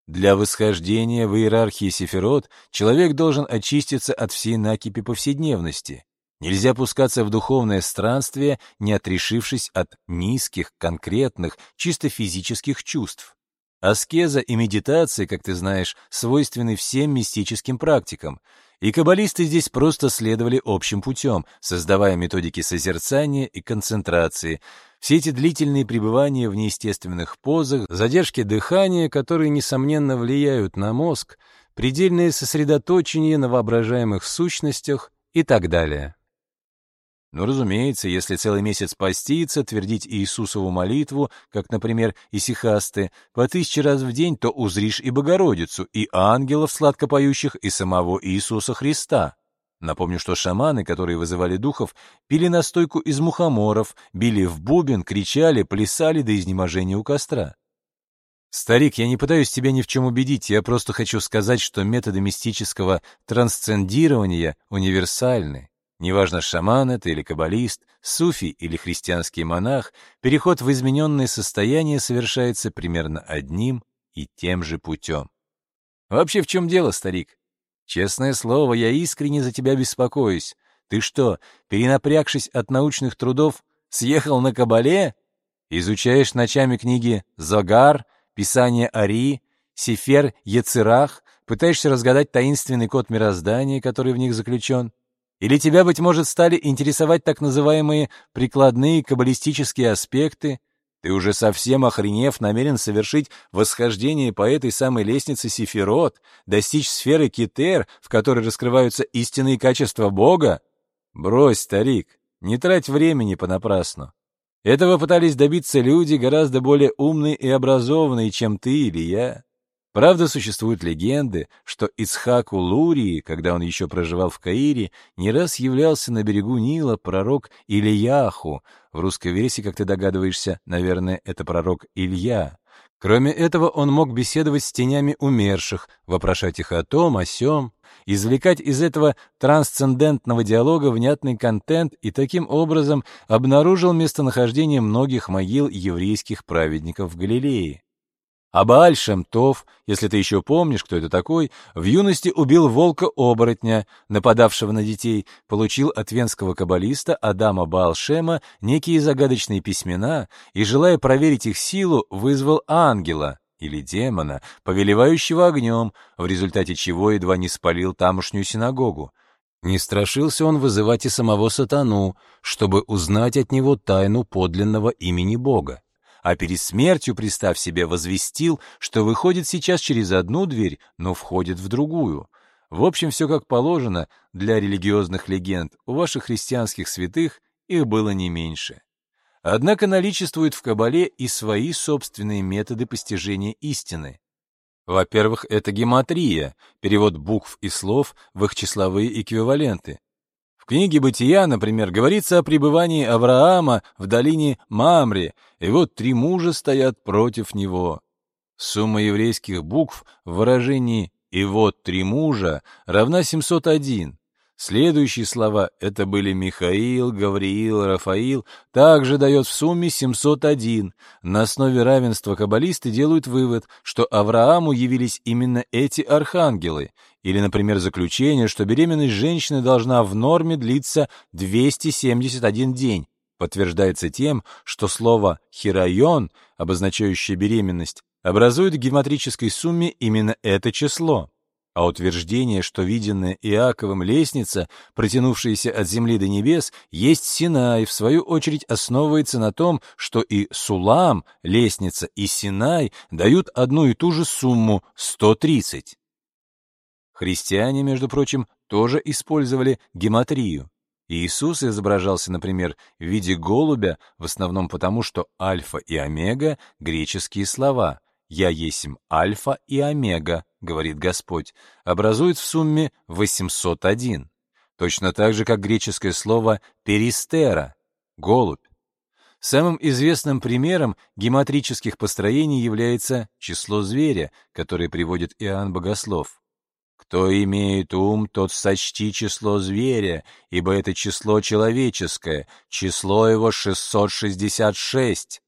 Для восхождения в иерархии сефирот человек должен очиститься от всей накипи повседневности. Нельзя пускаться в духовное странствие, не отрешившись от низких, конкретных, чисто физических чувств. Аскеза и медитация, как ты знаешь, свойственны всем мистическим практикам, и каббалисты здесь просто следовали общим путем, создавая методики созерцания и концентрации. Все эти длительные пребывания в неестественных позах, задержки дыхания, которые, несомненно, влияют на мозг, предельное сосредоточение на воображаемых сущностях и так далее. Ну, разумеется, если целый месяц поститься, твердить Иисусову молитву, как, например, исихасты, по тысяче раз в день, то узришь и Богородицу, и ангелов сладко поющих, и самого Иисуса Христа. Напомню, что шаманы, которые вызывали духов, пили настойку из мухоморов, били в бубен, кричали, плясали до изнеможения у костра. Старик, я не пытаюсь тебя ни в чем убедить, я просто хочу сказать, что методы мистического трансцендирования универсальны. Неважно, шаман это или каббалист, суфи или христианский монах, переход в измененное состояние совершается примерно одним и тем же путем. Вообще в чем дело, старик? Честное слово, я искренне за тебя беспокоюсь. Ты что, перенапрягшись от научных трудов, съехал на кабале? Изучаешь ночами книги «Зогар», Писание Ари, Сефер Ецирах, пытаешься разгадать таинственный код мироздания, который в них заключен? Или тебя, быть может, стали интересовать так называемые прикладные каббалистические аспекты? Ты уже совсем охренев намерен совершить восхождение по этой самой лестнице Сефирот, достичь сферы Китер, в которой раскрываются истинные качества Бога? Брось, старик, не трать времени понапрасну. Этого пытались добиться люди гораздо более умные и образованные, чем ты или я. Правда, существуют легенды, что Ицхаку Лурии, когда он еще проживал в Каире, не раз являлся на берегу Нила пророк Ильяху. В русской версии, как ты догадываешься, наверное, это пророк Илья. Кроме этого, он мог беседовать с тенями умерших, вопрошать их о том, о сём, извлекать из этого трансцендентного диалога внятный контент и таким образом обнаружил местонахождение многих могил еврейских праведников в Галилее. А Бааль Шемтов, если ты еще помнишь, кто это такой, в юности убил волка-оборотня, нападавшего на детей, получил от венского каббалиста Адама Баалшема некие загадочные письмена и, желая проверить их силу, вызвал ангела или демона, повелевающего огнем, в результате чего едва не спалил тамошнюю синагогу. Не страшился он вызывать и самого сатану, чтобы узнать от него тайну подлинного имени Бога а перед смертью, представь себе, возвестил, что выходит сейчас через одну дверь, но входит в другую. В общем, все как положено для религиозных легенд. У ваших христианских святых их было не меньше. Однако наличествуют в Кабале и свои собственные методы постижения истины. Во-первых, это гематрия, перевод букв и слов в их числовые эквиваленты. В книге «Бытия», например, говорится о пребывании Авраама в долине Мамре, и вот три мужа стоят против него. Сумма еврейских букв в выражении «и вот три мужа» равна 701. Следующие слова — это были Михаил, Гавриил, Рафаил, также дает в сумме 701. На основе равенства каббалисты делают вывод, что Аврааму явились именно эти архангелы, или, например, заключение, что беременность женщины должна в норме длиться 271 день, подтверждается тем, что слово «хирайон», обозначающее беременность, образует в геометрической сумме именно это число. А утверждение, что виденная Иаковым лестница, протянувшаяся от земли до небес, есть Синай, в свою очередь основывается на том, что и Сулам, лестница, и Синай дают одну и ту же сумму — 130. Христиане, между прочим, тоже использовали гематрию. Иисус изображался, например, в виде голубя, в основном потому, что альфа и омега — греческие слова, «Я есмь альфа и омега», — говорит Господь, образует в сумме 801. Точно так же, как греческое слово «перистера» — «голубь». Самым известным примером гематрических построений является число зверя, которое приводит Иоанн Богослов. «Кто имеет ум, тот сочти число зверя, ибо это число человеческое, число его 666».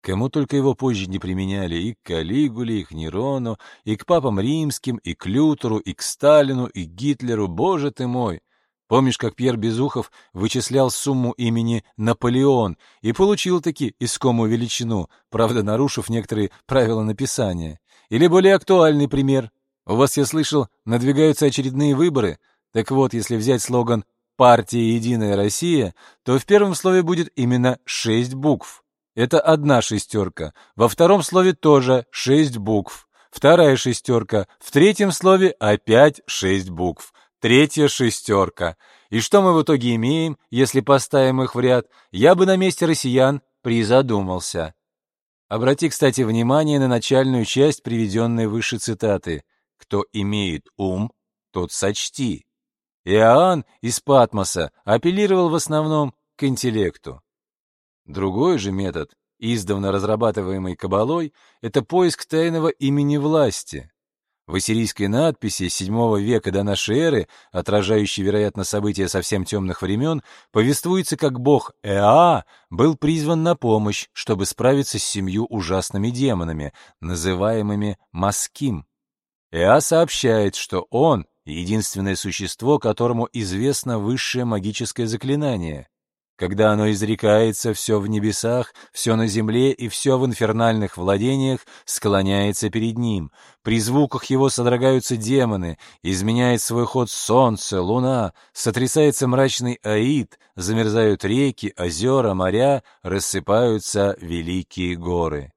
Кому только его позже не применяли, и к Калигуле, и к Нерону, и к папам римским, и к Лютеру, и к Сталину, и к Гитлеру, боже ты мой! Помнишь, как Пьер Безухов вычислял сумму имени Наполеон и получил-таки искомую величину, правда, нарушив некоторые правила написания? Или более актуальный пример. У вас, я слышал, надвигаются очередные выборы. Так вот, если взять слоган «Партия Единая Россия», то в первом слове будет именно шесть букв. Это одна шестерка. Во втором слове тоже шесть букв. Вторая шестерка. В третьем слове опять шесть букв. Третья шестерка. И что мы в итоге имеем, если поставим их в ряд? Я бы на месте россиян призадумался. Обрати, кстати, внимание на начальную часть приведенной выше цитаты. «Кто имеет ум, тот сочти». Иоанн из Патмоса апеллировал в основном к интеллекту. Другой же метод издавна разрабатываемый Кабалой, это поиск тайного имени власти. В ассирийской надписи VII века до нашей эры, отражающей, вероятно, события совсем темных времен, повествуется, как бог Эа был призван на помощь, чтобы справиться с семью ужасными демонами, называемыми Маским. Эа сообщает, что он — единственное существо, которому известно высшее магическое заклинание. Когда оно изрекается, все в небесах, все на земле и все в инфернальных владениях склоняется перед ним. При звуках его содрогаются демоны, изменяет свой ход солнце, луна, сотрясается мрачный аид, замерзают реки, озера, моря, рассыпаются великие горы.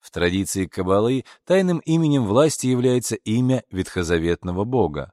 В традиции Каббалы тайным именем власти является имя ветхозаветного бога.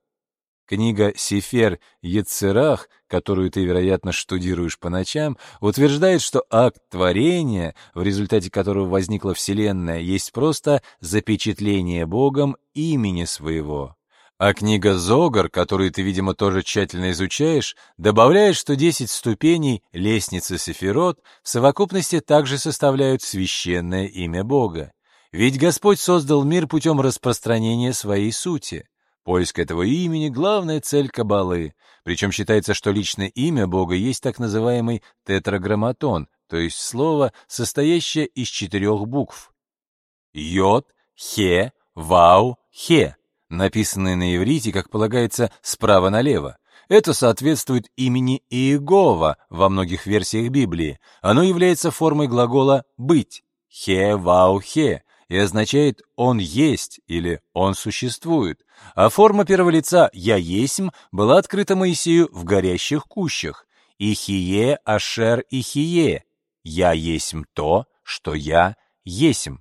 Книга «Сефер Ецерах», которую ты, вероятно, штудируешь по ночам, утверждает, что акт творения, в результате которого возникла Вселенная, есть просто запечатление Богом имени своего. А книга Зогар, которую ты, видимо, тоже тщательно изучаешь, добавляет, что 10 ступеней лестницы Сефирот в совокупности также составляют священное имя Бога. Ведь Господь создал мир путем распространения своей сути. Поиск этого имени — главная цель Каббалы, причем считается, что личное имя Бога есть так называемый тетраграмматон, то есть слово, состоящее из четырех букв. Йод, Хе, Вау, Хе, написанные на иврите, как полагается, справа налево. Это соответствует имени Иегова во многих версиях Библии. Оно является формой глагола «быть» — «хе вау хе», и означает «он есть» или «он существует», а форма первого лица «я есмь» была открыта Моисею в горящих кущах «Ихие ашер ихие» «я есмь то, что я есмь».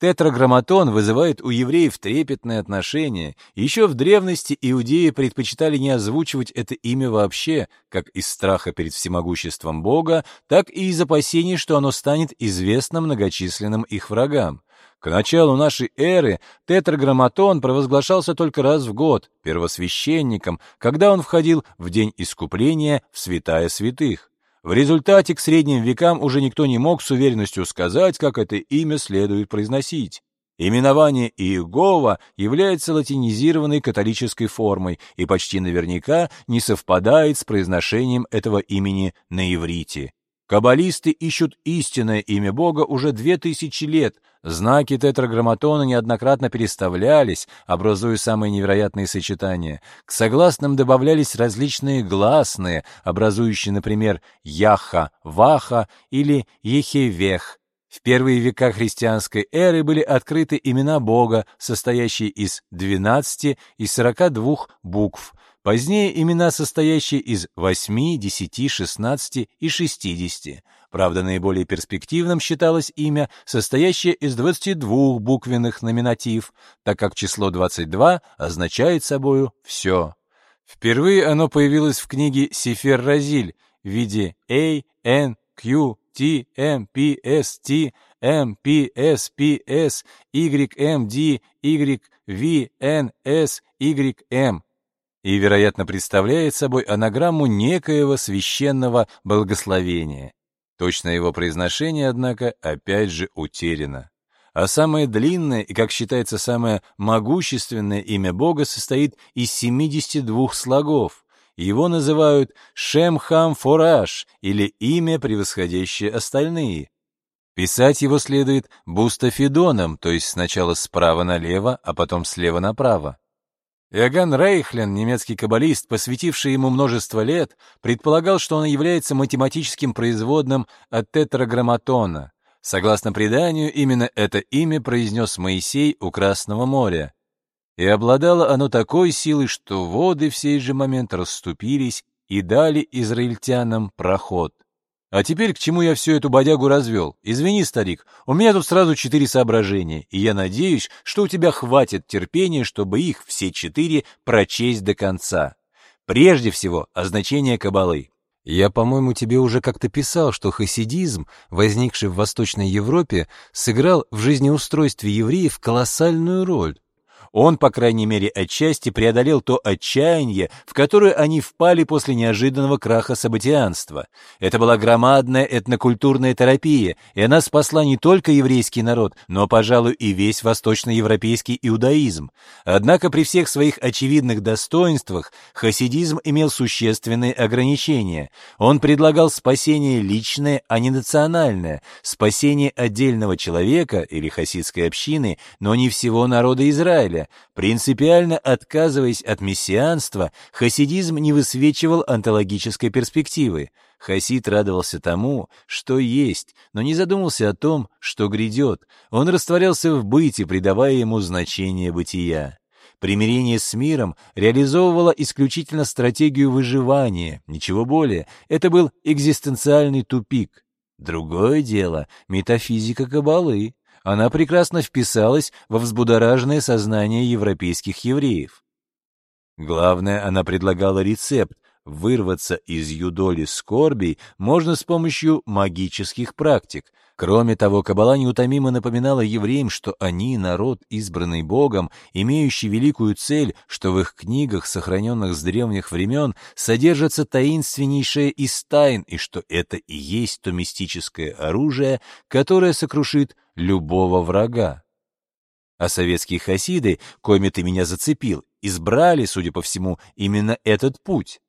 Тетраграмматон вызывает у евреев трепетное отношение. Еще в древности иудеи предпочитали не озвучивать это имя вообще, как из страха перед всемогуществом Бога, так и из опасений, что оно станет известно многочисленным их врагам. К началу нашей эры тетраграмматон провозглашался только раз в год первосвященником, когда он входил в день искупления в святая святых. В результате к средним векам уже никто не мог с уверенностью сказать, как это имя следует произносить. Именование Иегова является латинизированной католической формой и почти наверняка не совпадает с произношением этого имени на иврите. Каббалисты ищут истинное имя Бога уже две тысячи лет. Знаки тетраграмматона неоднократно переставлялись, образуя самые невероятные сочетания. К согласным добавлялись различные гласные, образующие, например, Яха, Ваха или Ехевех. В первые века христианской эры были открыты имена Бога, состоящие из 12 и 42 букв, Позднее имена, состоящие из 8, 10, 16 и 60. Правда, наиболее перспективным считалось имя, состоящее из 22 буквенных номинатив, так как число 22 означает собою «все». Впервые оно появилось в книге Сефер Разиль в виде A, N, Q, T, M, P, S, T, M, P, S, P, S, Y, M, D, Y, V, N, S, Y, M и, вероятно, представляет собой анаграмму некоего священного благословения. Точное его произношение, однако, опять же утеряно. А самое длинное и, как считается, самое могущественное имя Бога состоит из 72 слогов. Его называют Шем-Хам-Фораш или имя, превосходящее остальные. Писать его следует бустафидоном, то есть сначала справа налево, а потом слева направо. Иоганн Рейхлен, немецкий каббалист, посвятивший ему множество лет, предполагал, что он является математическим производным от тетраграмматона. Согласно преданию, именно это имя произнес Моисей у Красного моря. И обладало оно такой силой, что воды в сей же момент расступились и дали израильтянам проход. А теперь к чему я всю эту бодягу развел? Извини, старик, у меня тут сразу четыре соображения, и я надеюсь, что у тебя хватит терпения, чтобы их все четыре прочесть до конца. Прежде всего, о значении кабалы. Я, по-моему, тебе уже как-то писал, что хасидизм, возникший в Восточной Европе, сыграл в жизнеустройстве евреев колоссальную роль. Он, по крайней мере, отчасти преодолел то отчаяние, в которое они впали после неожиданного краха событианства. Это была громадная этнокультурная терапия, и она спасла не только еврейский народ, но, пожалуй, и весь восточноевропейский иудаизм. Однако при всех своих очевидных достоинствах хасидизм имел существенные ограничения. Он предлагал спасение личное, а не национальное, спасение отдельного человека или хасидской общины, но не всего народа Израиля, принципиально отказываясь от мессианства, хасидизм не высвечивал онтологической перспективы. Хасид радовался тому, что есть, но не задумался о том, что грядет. Он растворялся в быте, придавая ему значение бытия. Примирение с миром реализовывало исключительно стратегию выживания, ничего более. Это был экзистенциальный тупик. Другое дело — метафизика Кабалы она прекрасно вписалась во взбудораженное сознание европейских евреев. Главное, она предлагала рецепт, вырваться из юдоли скорбей можно с помощью магических практик. Кроме того, Каббала неутомимо напоминала евреям, что они — народ, избранный Богом, имеющий великую цель, что в их книгах, сохраненных с древних времен, содержится таинственнейшее из тайн, и что это и есть то мистическое оружие, которое сокрушит любого врага. А советские хасиды, коими ты меня зацепил, избрали, судя по всему, именно этот путь.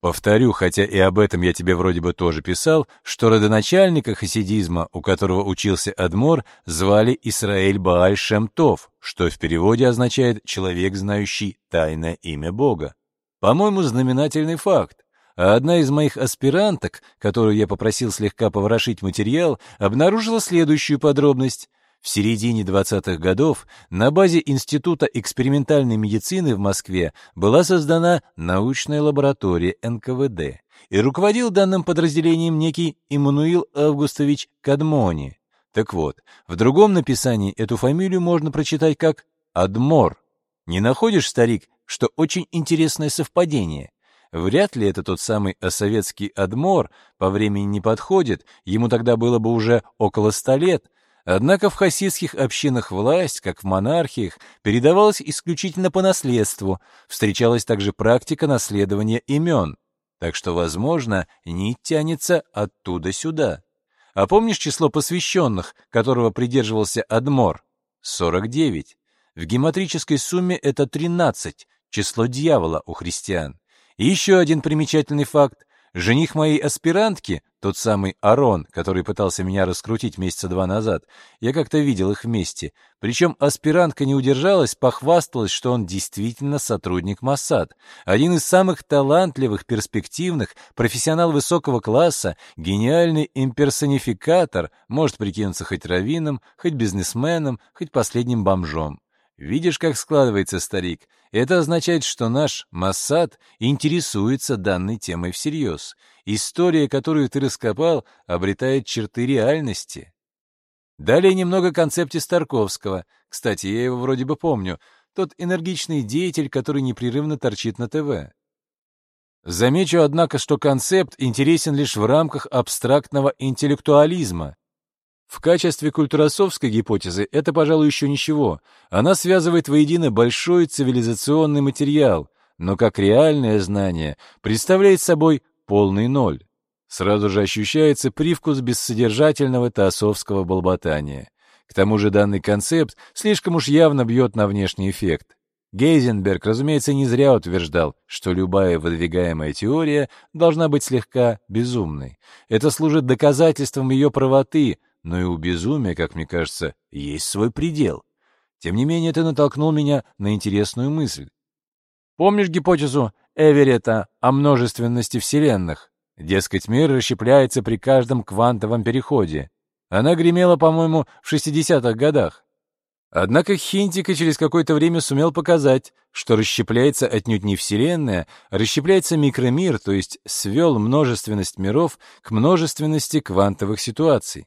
Повторю, хотя и об этом я тебе вроде бы тоже писал, что родоначальника хасидизма, у которого учился Адмор, звали Исраэль Бааль Шемтов, что в переводе означает «человек, знающий тайное имя Бога». По-моему, знаменательный факт. А одна из моих аспиранток, которую я попросил слегка поворошить материал, обнаружила следующую подробность. В середине 20-х годов на базе Института экспериментальной медицины в Москве была создана научная лаборатория НКВД, и руководил данным подразделением некий Иммануил Августович Кадмони. Так вот, в другом написании эту фамилию можно прочитать как Адмор. Не находишь, старик, что очень интересное совпадение? Вряд ли это тот самый советский Адмор, по времени не подходит, ему тогда было бы уже около ста лет, Однако в хасидских общинах власть, как в монархиях, передавалась исключительно по наследству, встречалась также практика наследования имен, так что, возможно, нить тянется оттуда сюда. А помнишь число посвященных, которого придерживался Адмор? 49. В гематрической сумме это 13, число дьявола у христиан. И еще один примечательный факт. Жених моей аспирантки, тот самый Арон, который пытался меня раскрутить месяца два назад, я как-то видел их вместе. Причем аспирантка не удержалась, похвасталась, что он действительно сотрудник Моссад. Один из самых талантливых, перспективных, профессионал высокого класса, гениальный имперсонификатор, может прикинуться хоть раввином, хоть бизнесменом, хоть последним бомжом. Видишь, как складывается старик? Это означает, что наш Моссад интересуется данной темой всерьез. История, которую ты раскопал, обретает черты реальности. Далее немного о концепте Старковского. Кстати, я его вроде бы помню. Тот энергичный деятель, который непрерывно торчит на ТВ. Замечу, однако, что концепт интересен лишь в рамках абстрактного интеллектуализма. В качестве культуросовской гипотезы это, пожалуй, еще ничего. Она связывает воедино большой цивилизационный материал, но как реальное знание представляет собой полный ноль. Сразу же ощущается привкус бессодержательного теософского болботания. К тому же данный концепт слишком уж явно бьет на внешний эффект. Гейзенберг, разумеется, не зря утверждал, что любая выдвигаемая теория должна быть слегка безумной. Это служит доказательством ее правоты, но и у безумия, как мне кажется, есть свой предел. Тем не менее, ты натолкнул меня на интересную мысль. Помнишь гипотезу Эверетта о множественности вселенных? Дескать, мир расщепляется при каждом квантовом переходе. Она гремела, по-моему, в 60-х годах. Однако Хинтика через какое-то время сумел показать, что расщепляется отнюдь не Вселенная, а расщепляется микромир, то есть свел множественность миров к множественности квантовых ситуаций.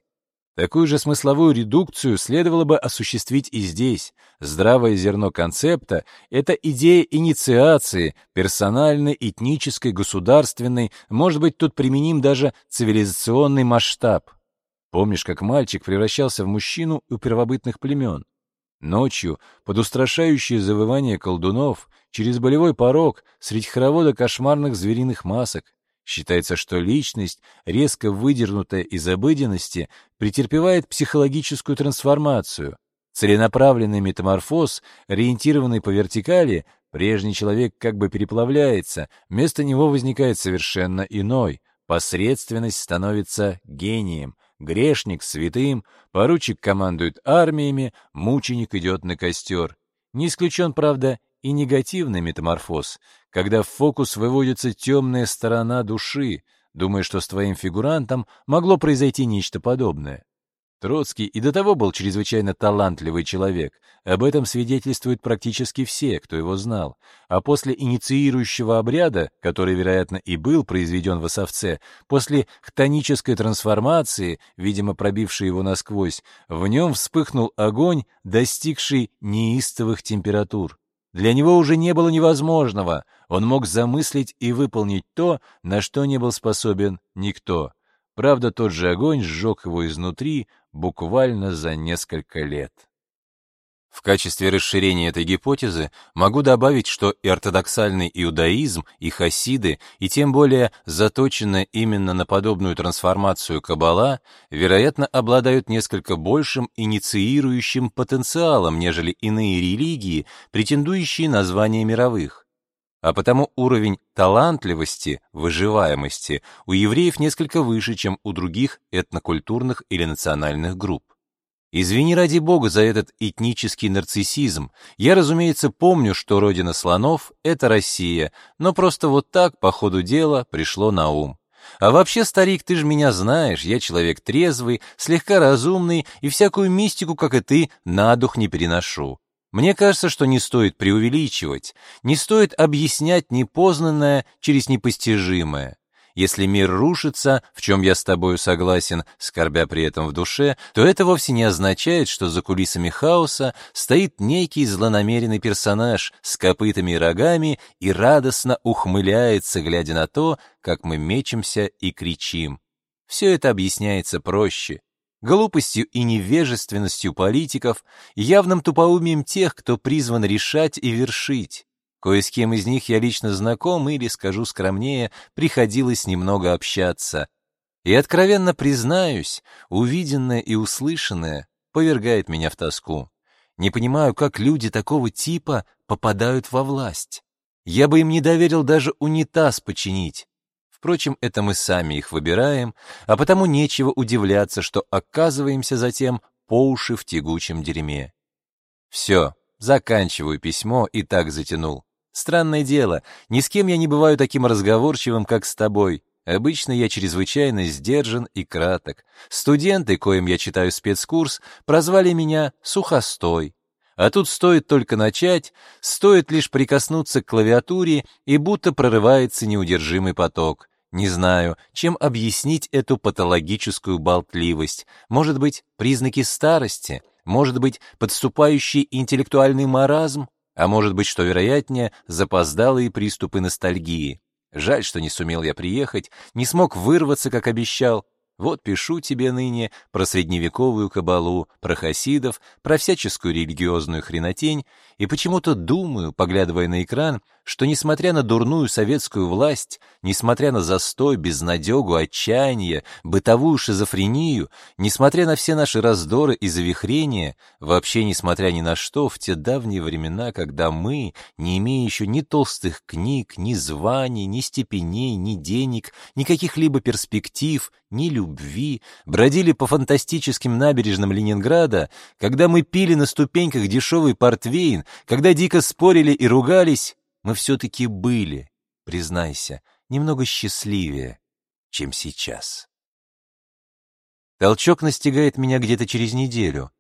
Такую же смысловую редукцию следовало бы осуществить и здесь. Здравое зерно концепта — это идея инициации, персональной, этнической, государственной, может быть, тут применим даже цивилизационный масштаб. Помнишь, как мальчик превращался в мужчину у первобытных племен? Ночью, под устрашающее завывание колдунов, через болевой порог, средь хоровода кошмарных звериных масок, Считается, что личность, резко выдернутая из обыденности, претерпевает психологическую трансформацию. Целенаправленный метаморфоз, ориентированный по вертикали, прежний человек как бы переплавляется, вместо него возникает совершенно иной. Посредственность становится гением, грешник — святым, поручик командует армиями, мученик идет на костер. Не исключен, правда, и негативный метаморфоз, когда в фокус выводится темная сторона души, думая, что с твоим фигурантом могло произойти нечто подобное. Троцкий и до того был чрезвычайно талантливый человек. Об этом свидетельствуют практически все, кто его знал. А после инициирующего обряда, который, вероятно, и был произведен в Осовце, после хтонической трансформации, видимо, пробившей его насквозь, в нем вспыхнул огонь, достигший неистовых температур. Для него уже не было невозможного, он мог замыслить и выполнить то, на что не был способен никто. Правда, тот же огонь сжег его изнутри буквально за несколько лет. В качестве расширения этой гипотезы могу добавить, что и ортодоксальный иудаизм, и хасиды, и тем более заточенная именно на подобную трансформацию каббала, вероятно, обладают несколько большим инициирующим потенциалом, нежели иные религии, претендующие на звание мировых. А потому уровень талантливости, выживаемости у евреев несколько выше, чем у других этнокультурных или национальных групп. Извини ради бога за этот этнический нарциссизм. Я, разумеется, помню, что родина слонов — это Россия, но просто вот так, по ходу дела, пришло на ум. А вообще, старик, ты же меня знаешь, я человек трезвый, слегка разумный и всякую мистику, как и ты, на дух не переношу. Мне кажется, что не стоит преувеличивать, не стоит объяснять непознанное через непостижимое. Если мир рушится, в чем я с тобою согласен, скорбя при этом в душе, то это вовсе не означает, что за кулисами хаоса стоит некий злонамеренный персонаж с копытами и рогами и радостно ухмыляется, глядя на то, как мы мечемся и кричим. Все это объясняется проще. Глупостью и невежественностью политиков, явным тупоумием тех, кто призван решать и вершить. Кое с кем из них я лично знаком или, скажу скромнее, приходилось немного общаться. И откровенно признаюсь, увиденное и услышанное повергает меня в тоску. Не понимаю, как люди такого типа попадают во власть. Я бы им не доверил даже унитаз починить. Впрочем, это мы сами их выбираем, а потому нечего удивляться, что оказываемся затем по уши в тягучем дерьме. Все, заканчиваю письмо и так затянул. Странное дело, ни с кем я не бываю таким разговорчивым, как с тобой. Обычно я чрезвычайно сдержан и краток. Студенты, коим я читаю спецкурс, прозвали меня «сухостой». А тут стоит только начать, стоит лишь прикоснуться к клавиатуре, и будто прорывается неудержимый поток. Не знаю, чем объяснить эту патологическую болтливость. Может быть, признаки старости? Может быть, подступающий интеллектуальный маразм? А может быть, что вероятнее, запоздалые приступы ностальгии. Жаль, что не сумел я приехать, не смог вырваться, как обещал. Вот пишу тебе ныне про средневековую кабалу, про хасидов, про всяческую религиозную хренотень, и почему-то думаю, поглядывая на экран, что, несмотря на дурную советскую власть, несмотря на застой, безнадегу, отчаяние, бытовую шизофрению, несмотря на все наши раздоры и завихрения, вообще несмотря ни на что, в те давние времена, когда мы, не имея еще ни толстых книг, ни званий, ни степеней, ни денег, ни каких-либо перспектив, ни любви, бродили по фантастическим набережным Ленинграда, когда мы пили на ступеньках дешевый портвейн, когда дико спорили и ругались, мы все-таки были, признайся, немного счастливее, чем сейчас. Толчок настигает меня где-то через неделю.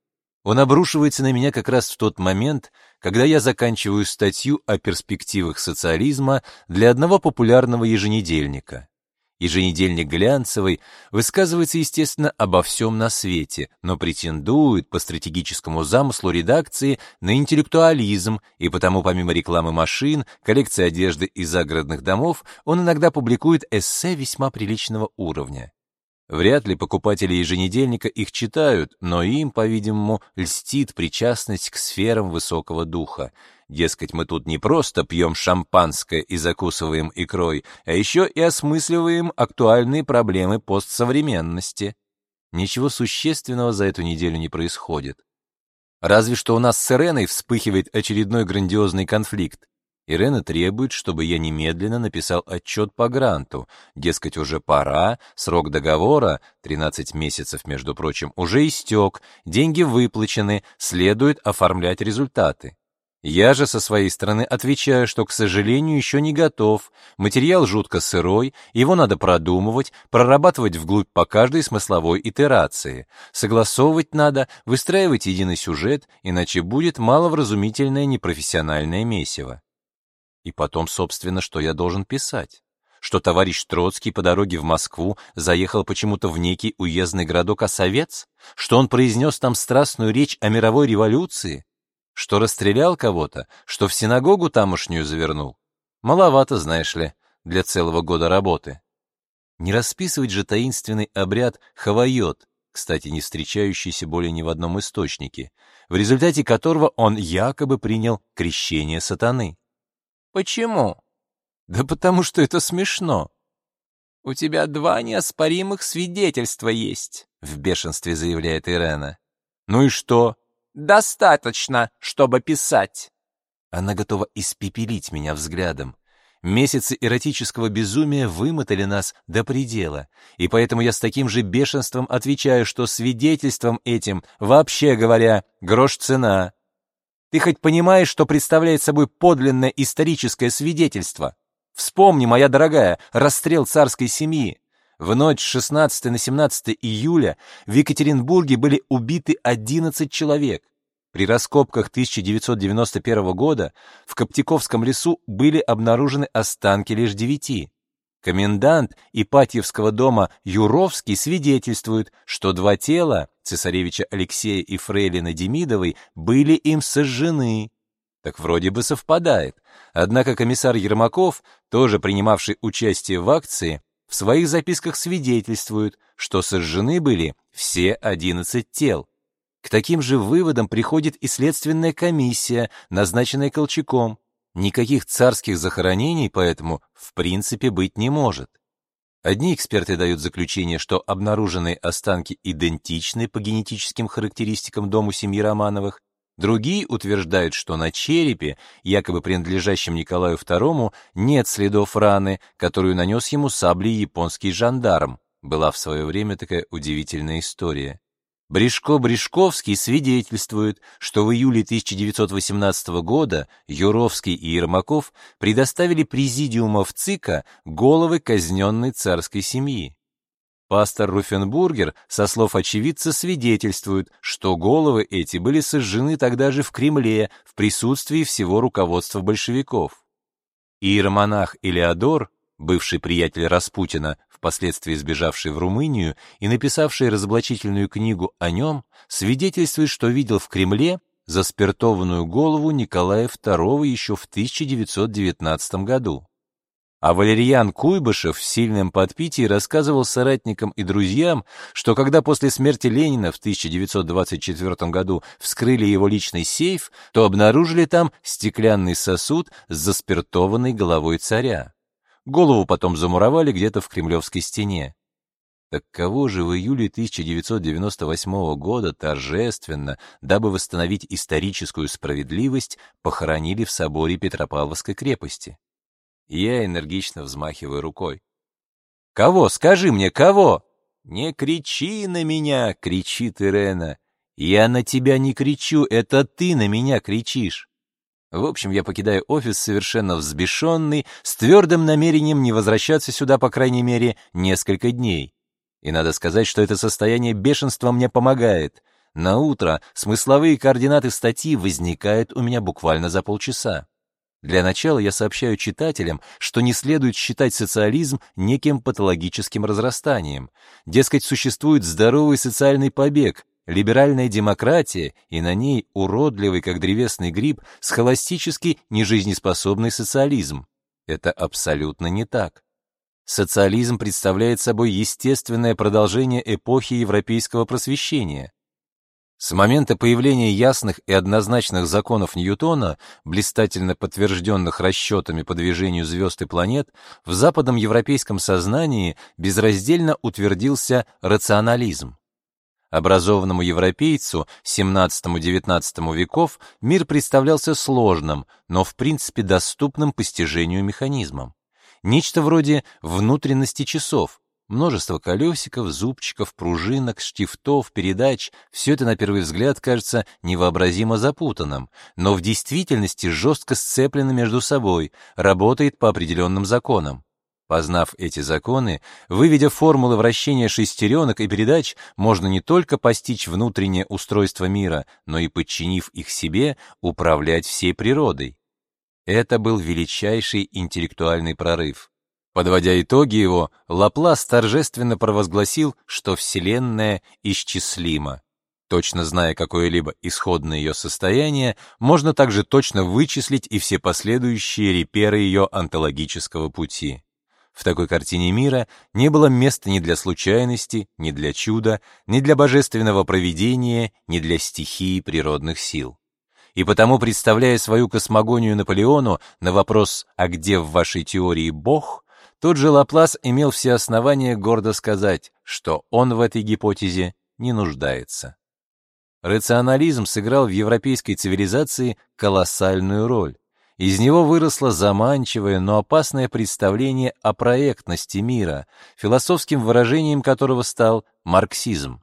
Он обрушивается на меня как раз в тот момент, когда я заканчиваю статью о перспективах социализма для одного популярного еженедельника. Еженедельник глянцевый высказывается, естественно, обо всем на свете, но претендует по стратегическому замыслу редакции на интеллектуализм, и потому помимо рекламы машин, коллекции одежды и загородных домов, он иногда публикует эссе весьма приличного уровня. Вряд ли покупатели еженедельника их читают, но им, по-видимому, льстит причастность к сферам высокого духа. Дескать, мы тут не просто пьем шампанское и закусываем икрой, а еще и осмысливаем актуальные проблемы постсовременности. Ничего существенного за эту неделю не происходит. Разве что у нас с Иреной вспыхивает очередной грандиозный конфликт. Ирена требует, чтобы я немедленно написал отчет по гранту. Дескать, уже пора, срок договора, 13 месяцев, между прочим, уже истек, деньги выплачены, следует оформлять результаты. Я же со своей стороны отвечаю, что, к сожалению, еще не готов. Материал жутко сырой, его надо продумывать, прорабатывать вглубь по каждой смысловой итерации. Согласовывать надо, выстраивать единый сюжет, иначе будет маловразумительное непрофессиональное месиво. И потом, собственно, что я должен писать? Что товарищ Троцкий по дороге в Москву заехал почему-то в некий уездный городок Осовец? Что он произнес там страстную речь о мировой революции? Что расстрелял кого-то? Что в синагогу тамошнюю завернул? Маловато, знаешь ли, для целого года работы. Не расписывать же таинственный обряд хавайот, кстати, не встречающийся более ни в одном источнике, в результате которого он якобы принял крещение сатаны. Почему? Да потому что это смешно. У тебя два неоспоримых свидетельства есть, в бешенстве заявляет Ирена. Ну и что? Достаточно, чтобы писать. Она готова испепелить меня взглядом. Месяцы эротического безумия вымотали нас до предела, и поэтому я с таким же бешенством отвечаю, что свидетельством этим, вообще говоря, грош цена. Ты хоть понимаешь, что представляет собой подлинное историческое свидетельство? Вспомни, моя дорогая, расстрел царской семьи. В ночь с 16 на 17 июля в Екатеринбурге были убиты 11 человек. При раскопках 1991 года в Коптиковском лесу были обнаружены останки лишь девяти. Комендант Ипатьевского дома Юровский свидетельствует, что два тела, цесаревича Алексея и фрейлины Демидовой, были им сожжены. Так вроде бы совпадает. Однако комиссар Ермаков, тоже принимавший участие в акции, в своих записках свидетельствует, что сожжены были все 11 тел. К таким же выводам приходит и следственная комиссия, назначенная Колчаком. Никаких царских захоронений поэтому в принципе быть не может. Одни эксперты дают заключение, что обнаруженные останки идентичны по генетическим характеристикам дому семьи Романовых, другие утверждают, что на черепе, якобы принадлежащем Николаю II, нет следов раны, которую нанес ему саблей японский жандарм. Была в свое время такая удивительная история. Брешко-Брешковский свидетельствует, что в июле 1918 года Юровский и Ермаков предоставили президиума в ЦИКа головы казненной царской семьи. Пастор Руфенбургер, со слов очевидца, свидетельствует, что головы эти были сожжены тогда же в Кремле в присутствии всего руководства большевиков. Иеромонах Илеодор, бывший приятель Распутина, впоследствии сбежавший в Румынию и написавший разоблачительную книгу о нем, свидетельствует, что видел в Кремле заспиртованную голову Николая II еще в 1919 году. А Валерьян Куйбышев в сильном подпитии рассказывал соратникам и друзьям, что когда после смерти Ленина в 1924 году вскрыли его личный сейф, то обнаружили там стеклянный сосуд с заспиртованной головой царя. Голову потом замуровали где-то в Кремлевской стене. Так кого же в июле 1998 года торжественно, дабы восстановить историческую справедливость, похоронили в соборе Петропавловской крепости? Я энергично взмахиваю рукой. «Кого? Скажи мне, кого?» «Не кричи на меня!» — кричит Ирена. «Я на тебя не кричу, это ты на меня кричишь!» В общем, я покидаю офис совершенно взбешенный, с твердым намерением не возвращаться сюда, по крайней мере, несколько дней. И надо сказать, что это состояние бешенства мне помогает. На утро смысловые координаты статьи возникают у меня буквально за полчаса. Для начала я сообщаю читателям, что не следует считать социализм неким патологическим разрастанием. Дескать, существует здоровый социальный побег, Либеральная демократия и на ней уродливый, как древесный гриб, схоластически нежизнеспособный социализм. Это абсолютно не так. Социализм представляет собой естественное продолжение эпохи европейского просвещения. С момента появления ясных и однозначных законов Ньютона, блистательно подтвержденных расчетами по движению звезд и планет, в западном европейском сознании безраздельно утвердился рационализм. Образованному европейцу XVII-XIX веков мир представлялся сложным, но в принципе доступным постижению механизмом. Нечто вроде внутренности часов, Множество колесиков, зубчиков, пружинок, штифтов, передач — все это на первый взгляд кажется невообразимо запутанным, но в действительности жестко сцеплено между собой, работает по определенным законам. Познав эти законы, выведя формулы вращения шестеренок и передач, можно не только постичь внутреннее устройство мира, но и, подчинив их себе, управлять всей природой. Это был величайший интеллектуальный прорыв. Подводя итоги его, Лаплас торжественно провозгласил, что Вселенная исчислима. Точно зная какое-либо исходное ее состояние, можно также точно вычислить и все последующие реперы ее онтологического пути. В такой картине мира не было места ни для случайности, ни для чуда, ни для божественного провидения, ни для стихии природных сил. И потому, представляя свою космогонию Наполеону на вопрос «А где в вашей теории Бог?», Тут же Лаплас имел все основания гордо сказать, что он в этой гипотезе не нуждается. Рационализм сыграл в европейской цивилизации колоссальную роль. Из него выросло заманчивое, но опасное представление о проектности мира, философским выражением которого стал марксизм.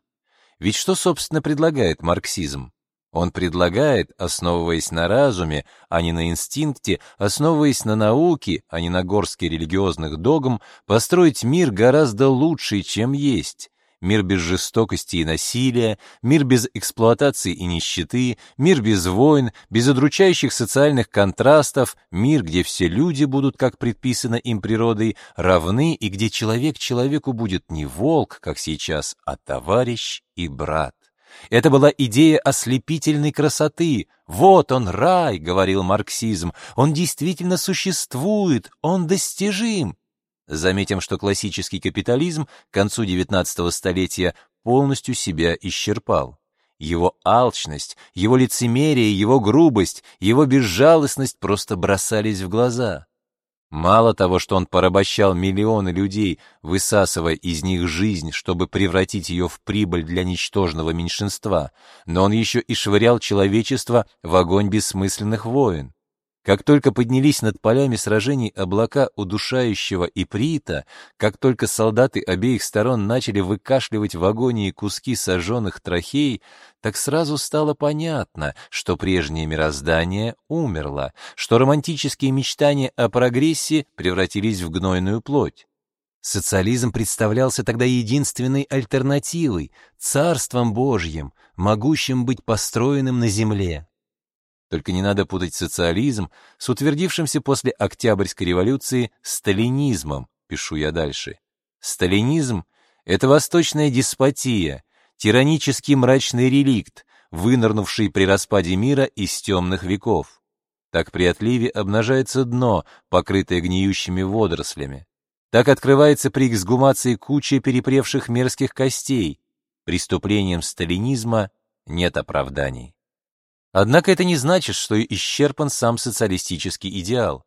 Ведь что, собственно, предлагает марксизм? Он предлагает, основываясь на разуме, а не на инстинкте, основываясь на науке, а не на горске религиозных догм, построить мир гораздо лучший, чем есть. Мир без жестокости и насилия, мир без эксплуатации и нищеты, мир без войн, без удручающих социальных контрастов, мир, где все люди будут, как предписано им природой, равны и где человек человеку будет не волк, как сейчас, а товарищ и брат. Это была идея ослепительной красоты. «Вот он, рай», — говорил марксизм, — «он действительно существует, он достижим». Заметим, что классический капитализм к концу XIX столетия полностью себя исчерпал. Его алчность, его лицемерие, его грубость, его безжалостность просто бросались в глаза. Мало того, что он порабощал миллионы людей, высасывая из них жизнь, чтобы превратить ее в прибыль для ничтожного меньшинства, но он еще и швырял человечество в огонь бессмысленных войн. Как только поднялись над полями сражений облака удушающего иприта, как только солдаты обеих сторон начали выкашливать в агонии куски сожженных трахей, так сразу стало понятно, что прежнее мироздание умерло, что романтические мечтания о прогрессе превратились в гнойную плоть. Социализм представлялся тогда единственной альтернативой, царством Божьим, могущим быть построенным на земле. Только не надо путать социализм с утвердившимся после Октябрьской революции сталинизмом, пишу я дальше. Сталинизм — это восточная деспотия, тиранический мрачный реликт, вынырнувший при распаде мира из темных веков. Так при отливе обнажается дно, покрытое гниющими водорослями. Так открывается при эксгумации куча перепревших мерзких костей. Преступлением сталинизма нет оправданий. Однако это не значит, что исчерпан сам социалистический идеал.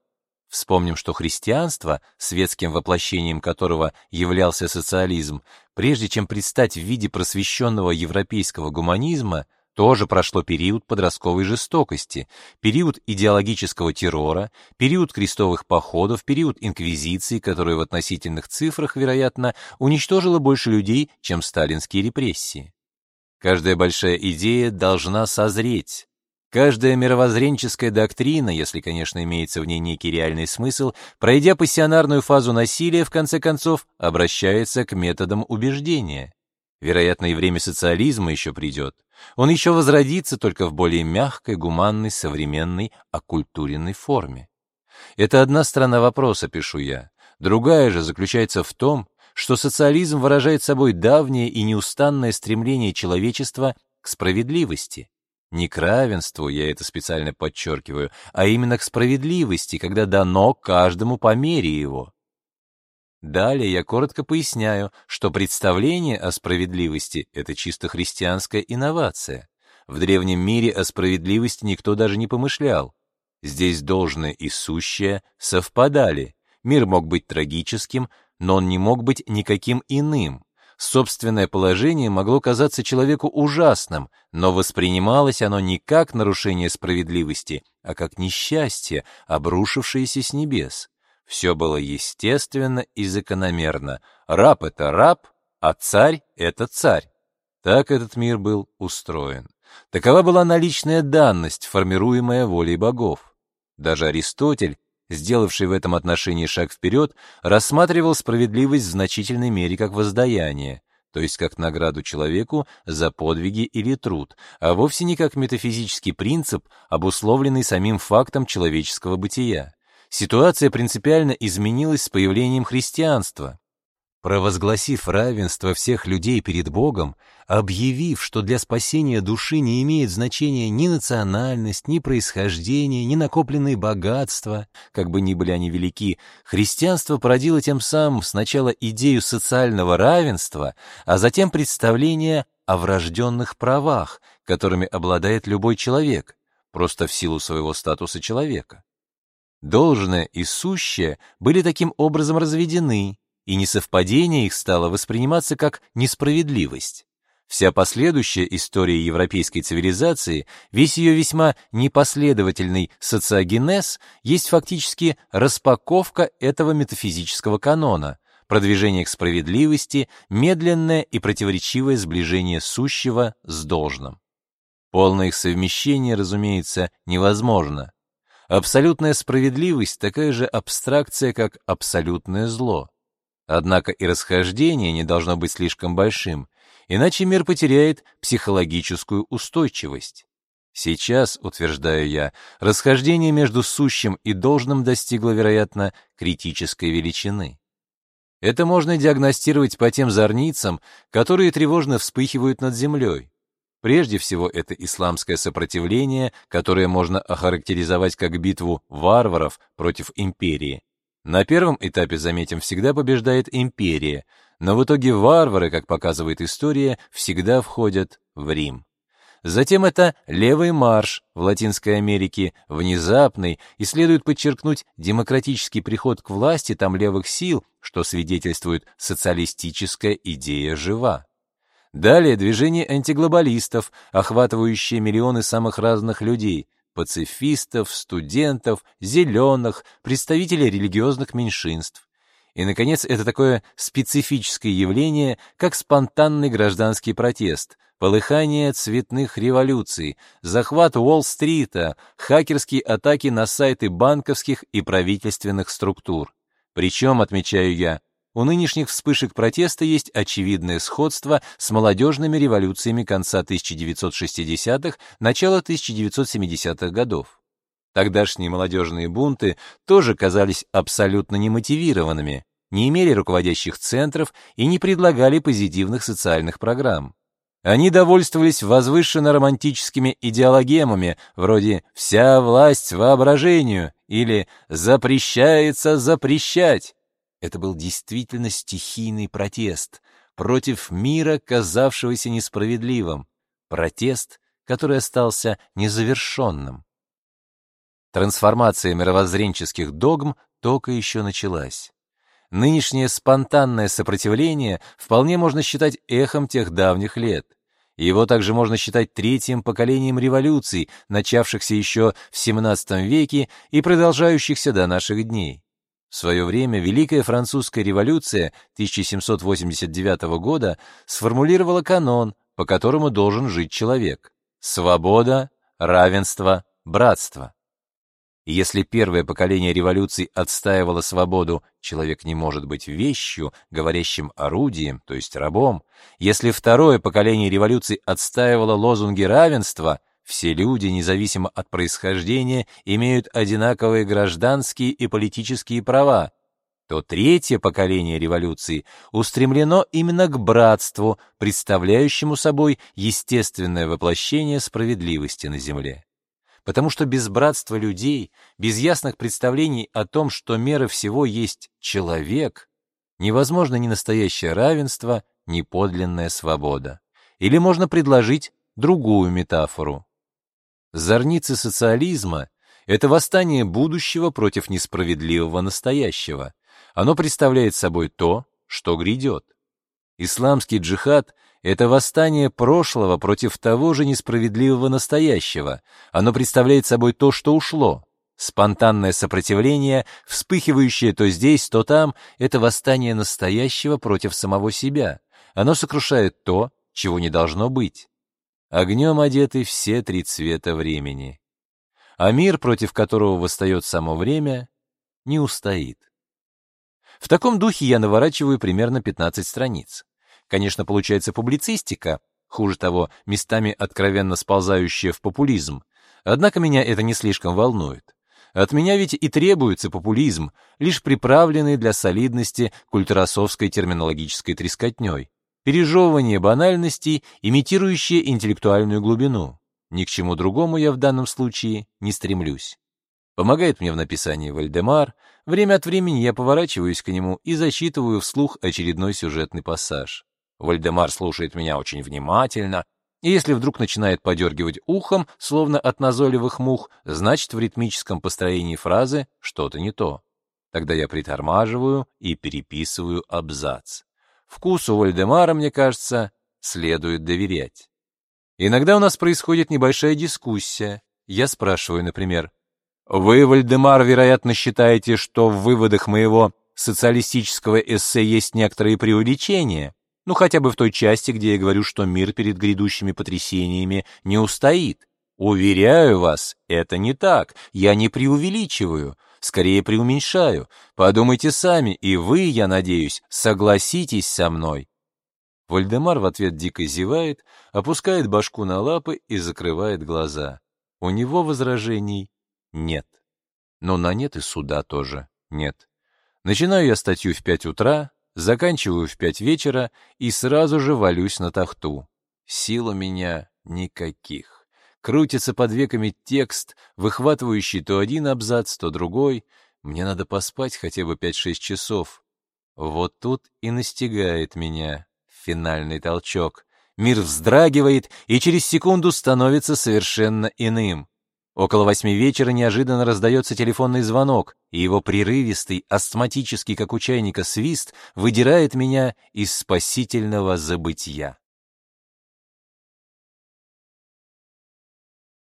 Вспомним, что христианство, светским воплощением которого являлся социализм, прежде чем предстать в виде просвещенного европейского гуманизма, тоже прошло период подростковой жестокости, период идеологического террора, период крестовых походов, период инквизиции, которая в относительных цифрах, вероятно, уничтожила больше людей, чем сталинские репрессии. Каждая большая идея должна созреть, Каждая мировоззренческая доктрина, если, конечно, имеется в ней некий реальный смысл, пройдя пассионарную фазу насилия, в конце концов, обращается к методам убеждения. Вероятно, и время социализма еще придет. Он еще возродится только в более мягкой, гуманной, современной, оккультуренной форме. Это одна сторона вопроса, пишу я. Другая же заключается в том, что социализм выражает собой давнее и неустанное стремление человечества к справедливости. Не к равенству, я это специально подчеркиваю, а именно к справедливости, когда дано каждому по мере его. Далее я коротко поясняю, что представление о справедливости — это чисто христианская инновация. В древнем мире о справедливости никто даже не помышлял. Здесь должное и сущее совпадали. Мир мог быть трагическим, но он не мог быть никаким иным. Собственное положение могло казаться человеку ужасным, но воспринималось оно не как нарушение справедливости, а как несчастье, обрушившееся с небес. Все было естественно и закономерно. Раб — это раб, а царь — это царь. Так этот мир был устроен. Такова была наличная данность, формируемая волей богов. Даже Аристотель, сделавший в этом отношении шаг вперед, рассматривал справедливость в значительной мере как воздаяние, то есть как награду человеку за подвиги или труд, а вовсе не как метафизический принцип, обусловленный самим фактом человеческого бытия. Ситуация принципиально изменилась с появлением христианства. Провозгласив равенство всех людей перед Богом, объявив, что для спасения души не имеет значения ни национальность, ни происхождение, ни накопленные богатства, как бы ни были они велики, христианство породило тем самым сначала идею социального равенства, а затем представление о врожденных правах, которыми обладает любой человек, просто в силу своего статуса человека. Должное и сущее были таким образом разведены, и несовпадение их стало восприниматься как несправедливость. Вся последующая история европейской цивилизации, весь ее весьма непоследовательный социогенез есть фактически распаковка этого метафизического канона, продвижение к справедливости, медленное и противоречивое сближение сущего с должным. Полное их совмещение, разумеется, невозможно. Абсолютная справедливость такая же абстракция, как абсолютное зло. Однако и расхождение не должно быть слишком большим, иначе мир потеряет психологическую устойчивость. Сейчас, утверждаю я, расхождение между сущим и должным достигло, вероятно, критической величины. Это можно диагностировать по тем зорницам, которые тревожно вспыхивают над землей. Прежде всего, это исламское сопротивление, которое можно охарактеризовать как битву варваров против империи. На первом этапе, заметим, всегда побеждает империя, но в итоге варвары, как показывает история, всегда входят в Рим. Затем это левый марш в Латинской Америке, внезапный, и следует подчеркнуть демократический приход к власти там левых сил, что свидетельствует социалистическая идея жива. Далее движение антиглобалистов, охватывающее миллионы самых разных людей, пацифистов, студентов, зеленых, представителей религиозных меньшинств. И, наконец, это такое специфическое явление, как спонтанный гражданский протест, полыхание цветных революций, захват Уолл-стрита, хакерские атаки на сайты банковских и правительственных структур. Причем, отмечаю я, у нынешних вспышек протеста есть очевидное сходство с молодежными революциями конца 1960-х, начала 1970-х годов. Тогдашние молодежные бунты тоже казались абсолютно немотивированными, не имели руководящих центров и не предлагали позитивных социальных программ. Они довольствовались возвышенно-романтическими идеологемами, вроде «вся власть воображению» или «запрещается запрещать», это был действительно стихийный протест против мира, казавшегося несправедливым, протест, который остался незавершенным. Трансформация мировоззренческих догм только еще началась. Нынешнее спонтанное сопротивление вполне можно считать эхом тех давних лет. Его также можно считать третьим поколением революций, начавшихся еще в XVII веке и продолжающихся до наших дней. В свое время Великая Французская революция 1789 года сформулировала канон, по которому должен жить человек. Свобода, равенство, братство. Если первое поколение революций отстаивало свободу, человек не может быть вещью, говорящим орудием, то есть рабом, если второе поколение революций отстаивало лозунги равенства, все люди, независимо от происхождения, имеют одинаковые гражданские и политические права, то третье поколение революции устремлено именно к братству, представляющему собой естественное воплощение справедливости на земле. Потому что без братства людей, без ясных представлений о том, что мера всего есть человек, невозможно ни настоящее равенство, ни подлинная свобода. Или можно предложить другую метафору. Зорницы социализма — это восстание будущего против несправедливого настоящего. Оно представляет собой то, что грядет. Исламский джихад — это восстание прошлого против того же несправедливого настоящего. Оно представляет собой то, что ушло. Спонтанное сопротивление, вспыхивающее то здесь, то там — это восстание настоящего против самого себя. Оно сокрушает то, чего не должно быть. Огнем одеты все три цвета времени. А мир, против которого восстает само время, не устоит. В таком духе я наворачиваю примерно 15 страниц. Конечно, получается публицистика, хуже того, местами откровенно сползающая в популизм. Однако меня это не слишком волнует. От меня ведь и требуется популизм, лишь приправленный для солидности культуросовской терминологической трескотней. Пережевывание банальностей, имитирующее интеллектуальную глубину. Ни к чему другому я в данном случае не стремлюсь. Помогает мне в написании Вальдемар, время от времени я поворачиваюсь к нему и зачитываю вслух очередной сюжетный пассаж. Вальдемар слушает меня очень внимательно, и если вдруг начинает подергивать ухом, словно от назойливых мух, значит в ритмическом построении фразы что-то не то. Тогда я притормаживаю и переписываю абзац. Вкусу Вальдемара, мне кажется, следует доверять. Иногда у нас происходит небольшая дискуссия. Я спрашиваю, например, «Вы, Вальдемар, вероятно, считаете, что в выводах моего социалистического эссе есть некоторые преувеличения?» Ну, хотя бы в той части, где я говорю, что мир перед грядущими потрясениями не устоит. Уверяю вас, это не так. Я не преувеличиваю, скорее преуменьшаю. Подумайте сами, и вы, я надеюсь, согласитесь со мной. Вальдемар в ответ дико зевает, опускает башку на лапы и закрывает глаза. У него возражений нет. Но на нет и суда тоже нет. Начинаю я статью в пять утра, Заканчиваю в пять вечера и сразу же валюсь на тахту. Сил у меня никаких. Крутится под веками текст, выхватывающий то один абзац, то другой. Мне надо поспать хотя бы пять-шесть часов. Вот тут и настигает меня финальный толчок. Мир вздрагивает и через секунду становится совершенно иным. Около восьми вечера неожиданно раздается телефонный звонок, и его прерывистый, астматический, как у чайника, свист выдирает меня из спасительного забытия.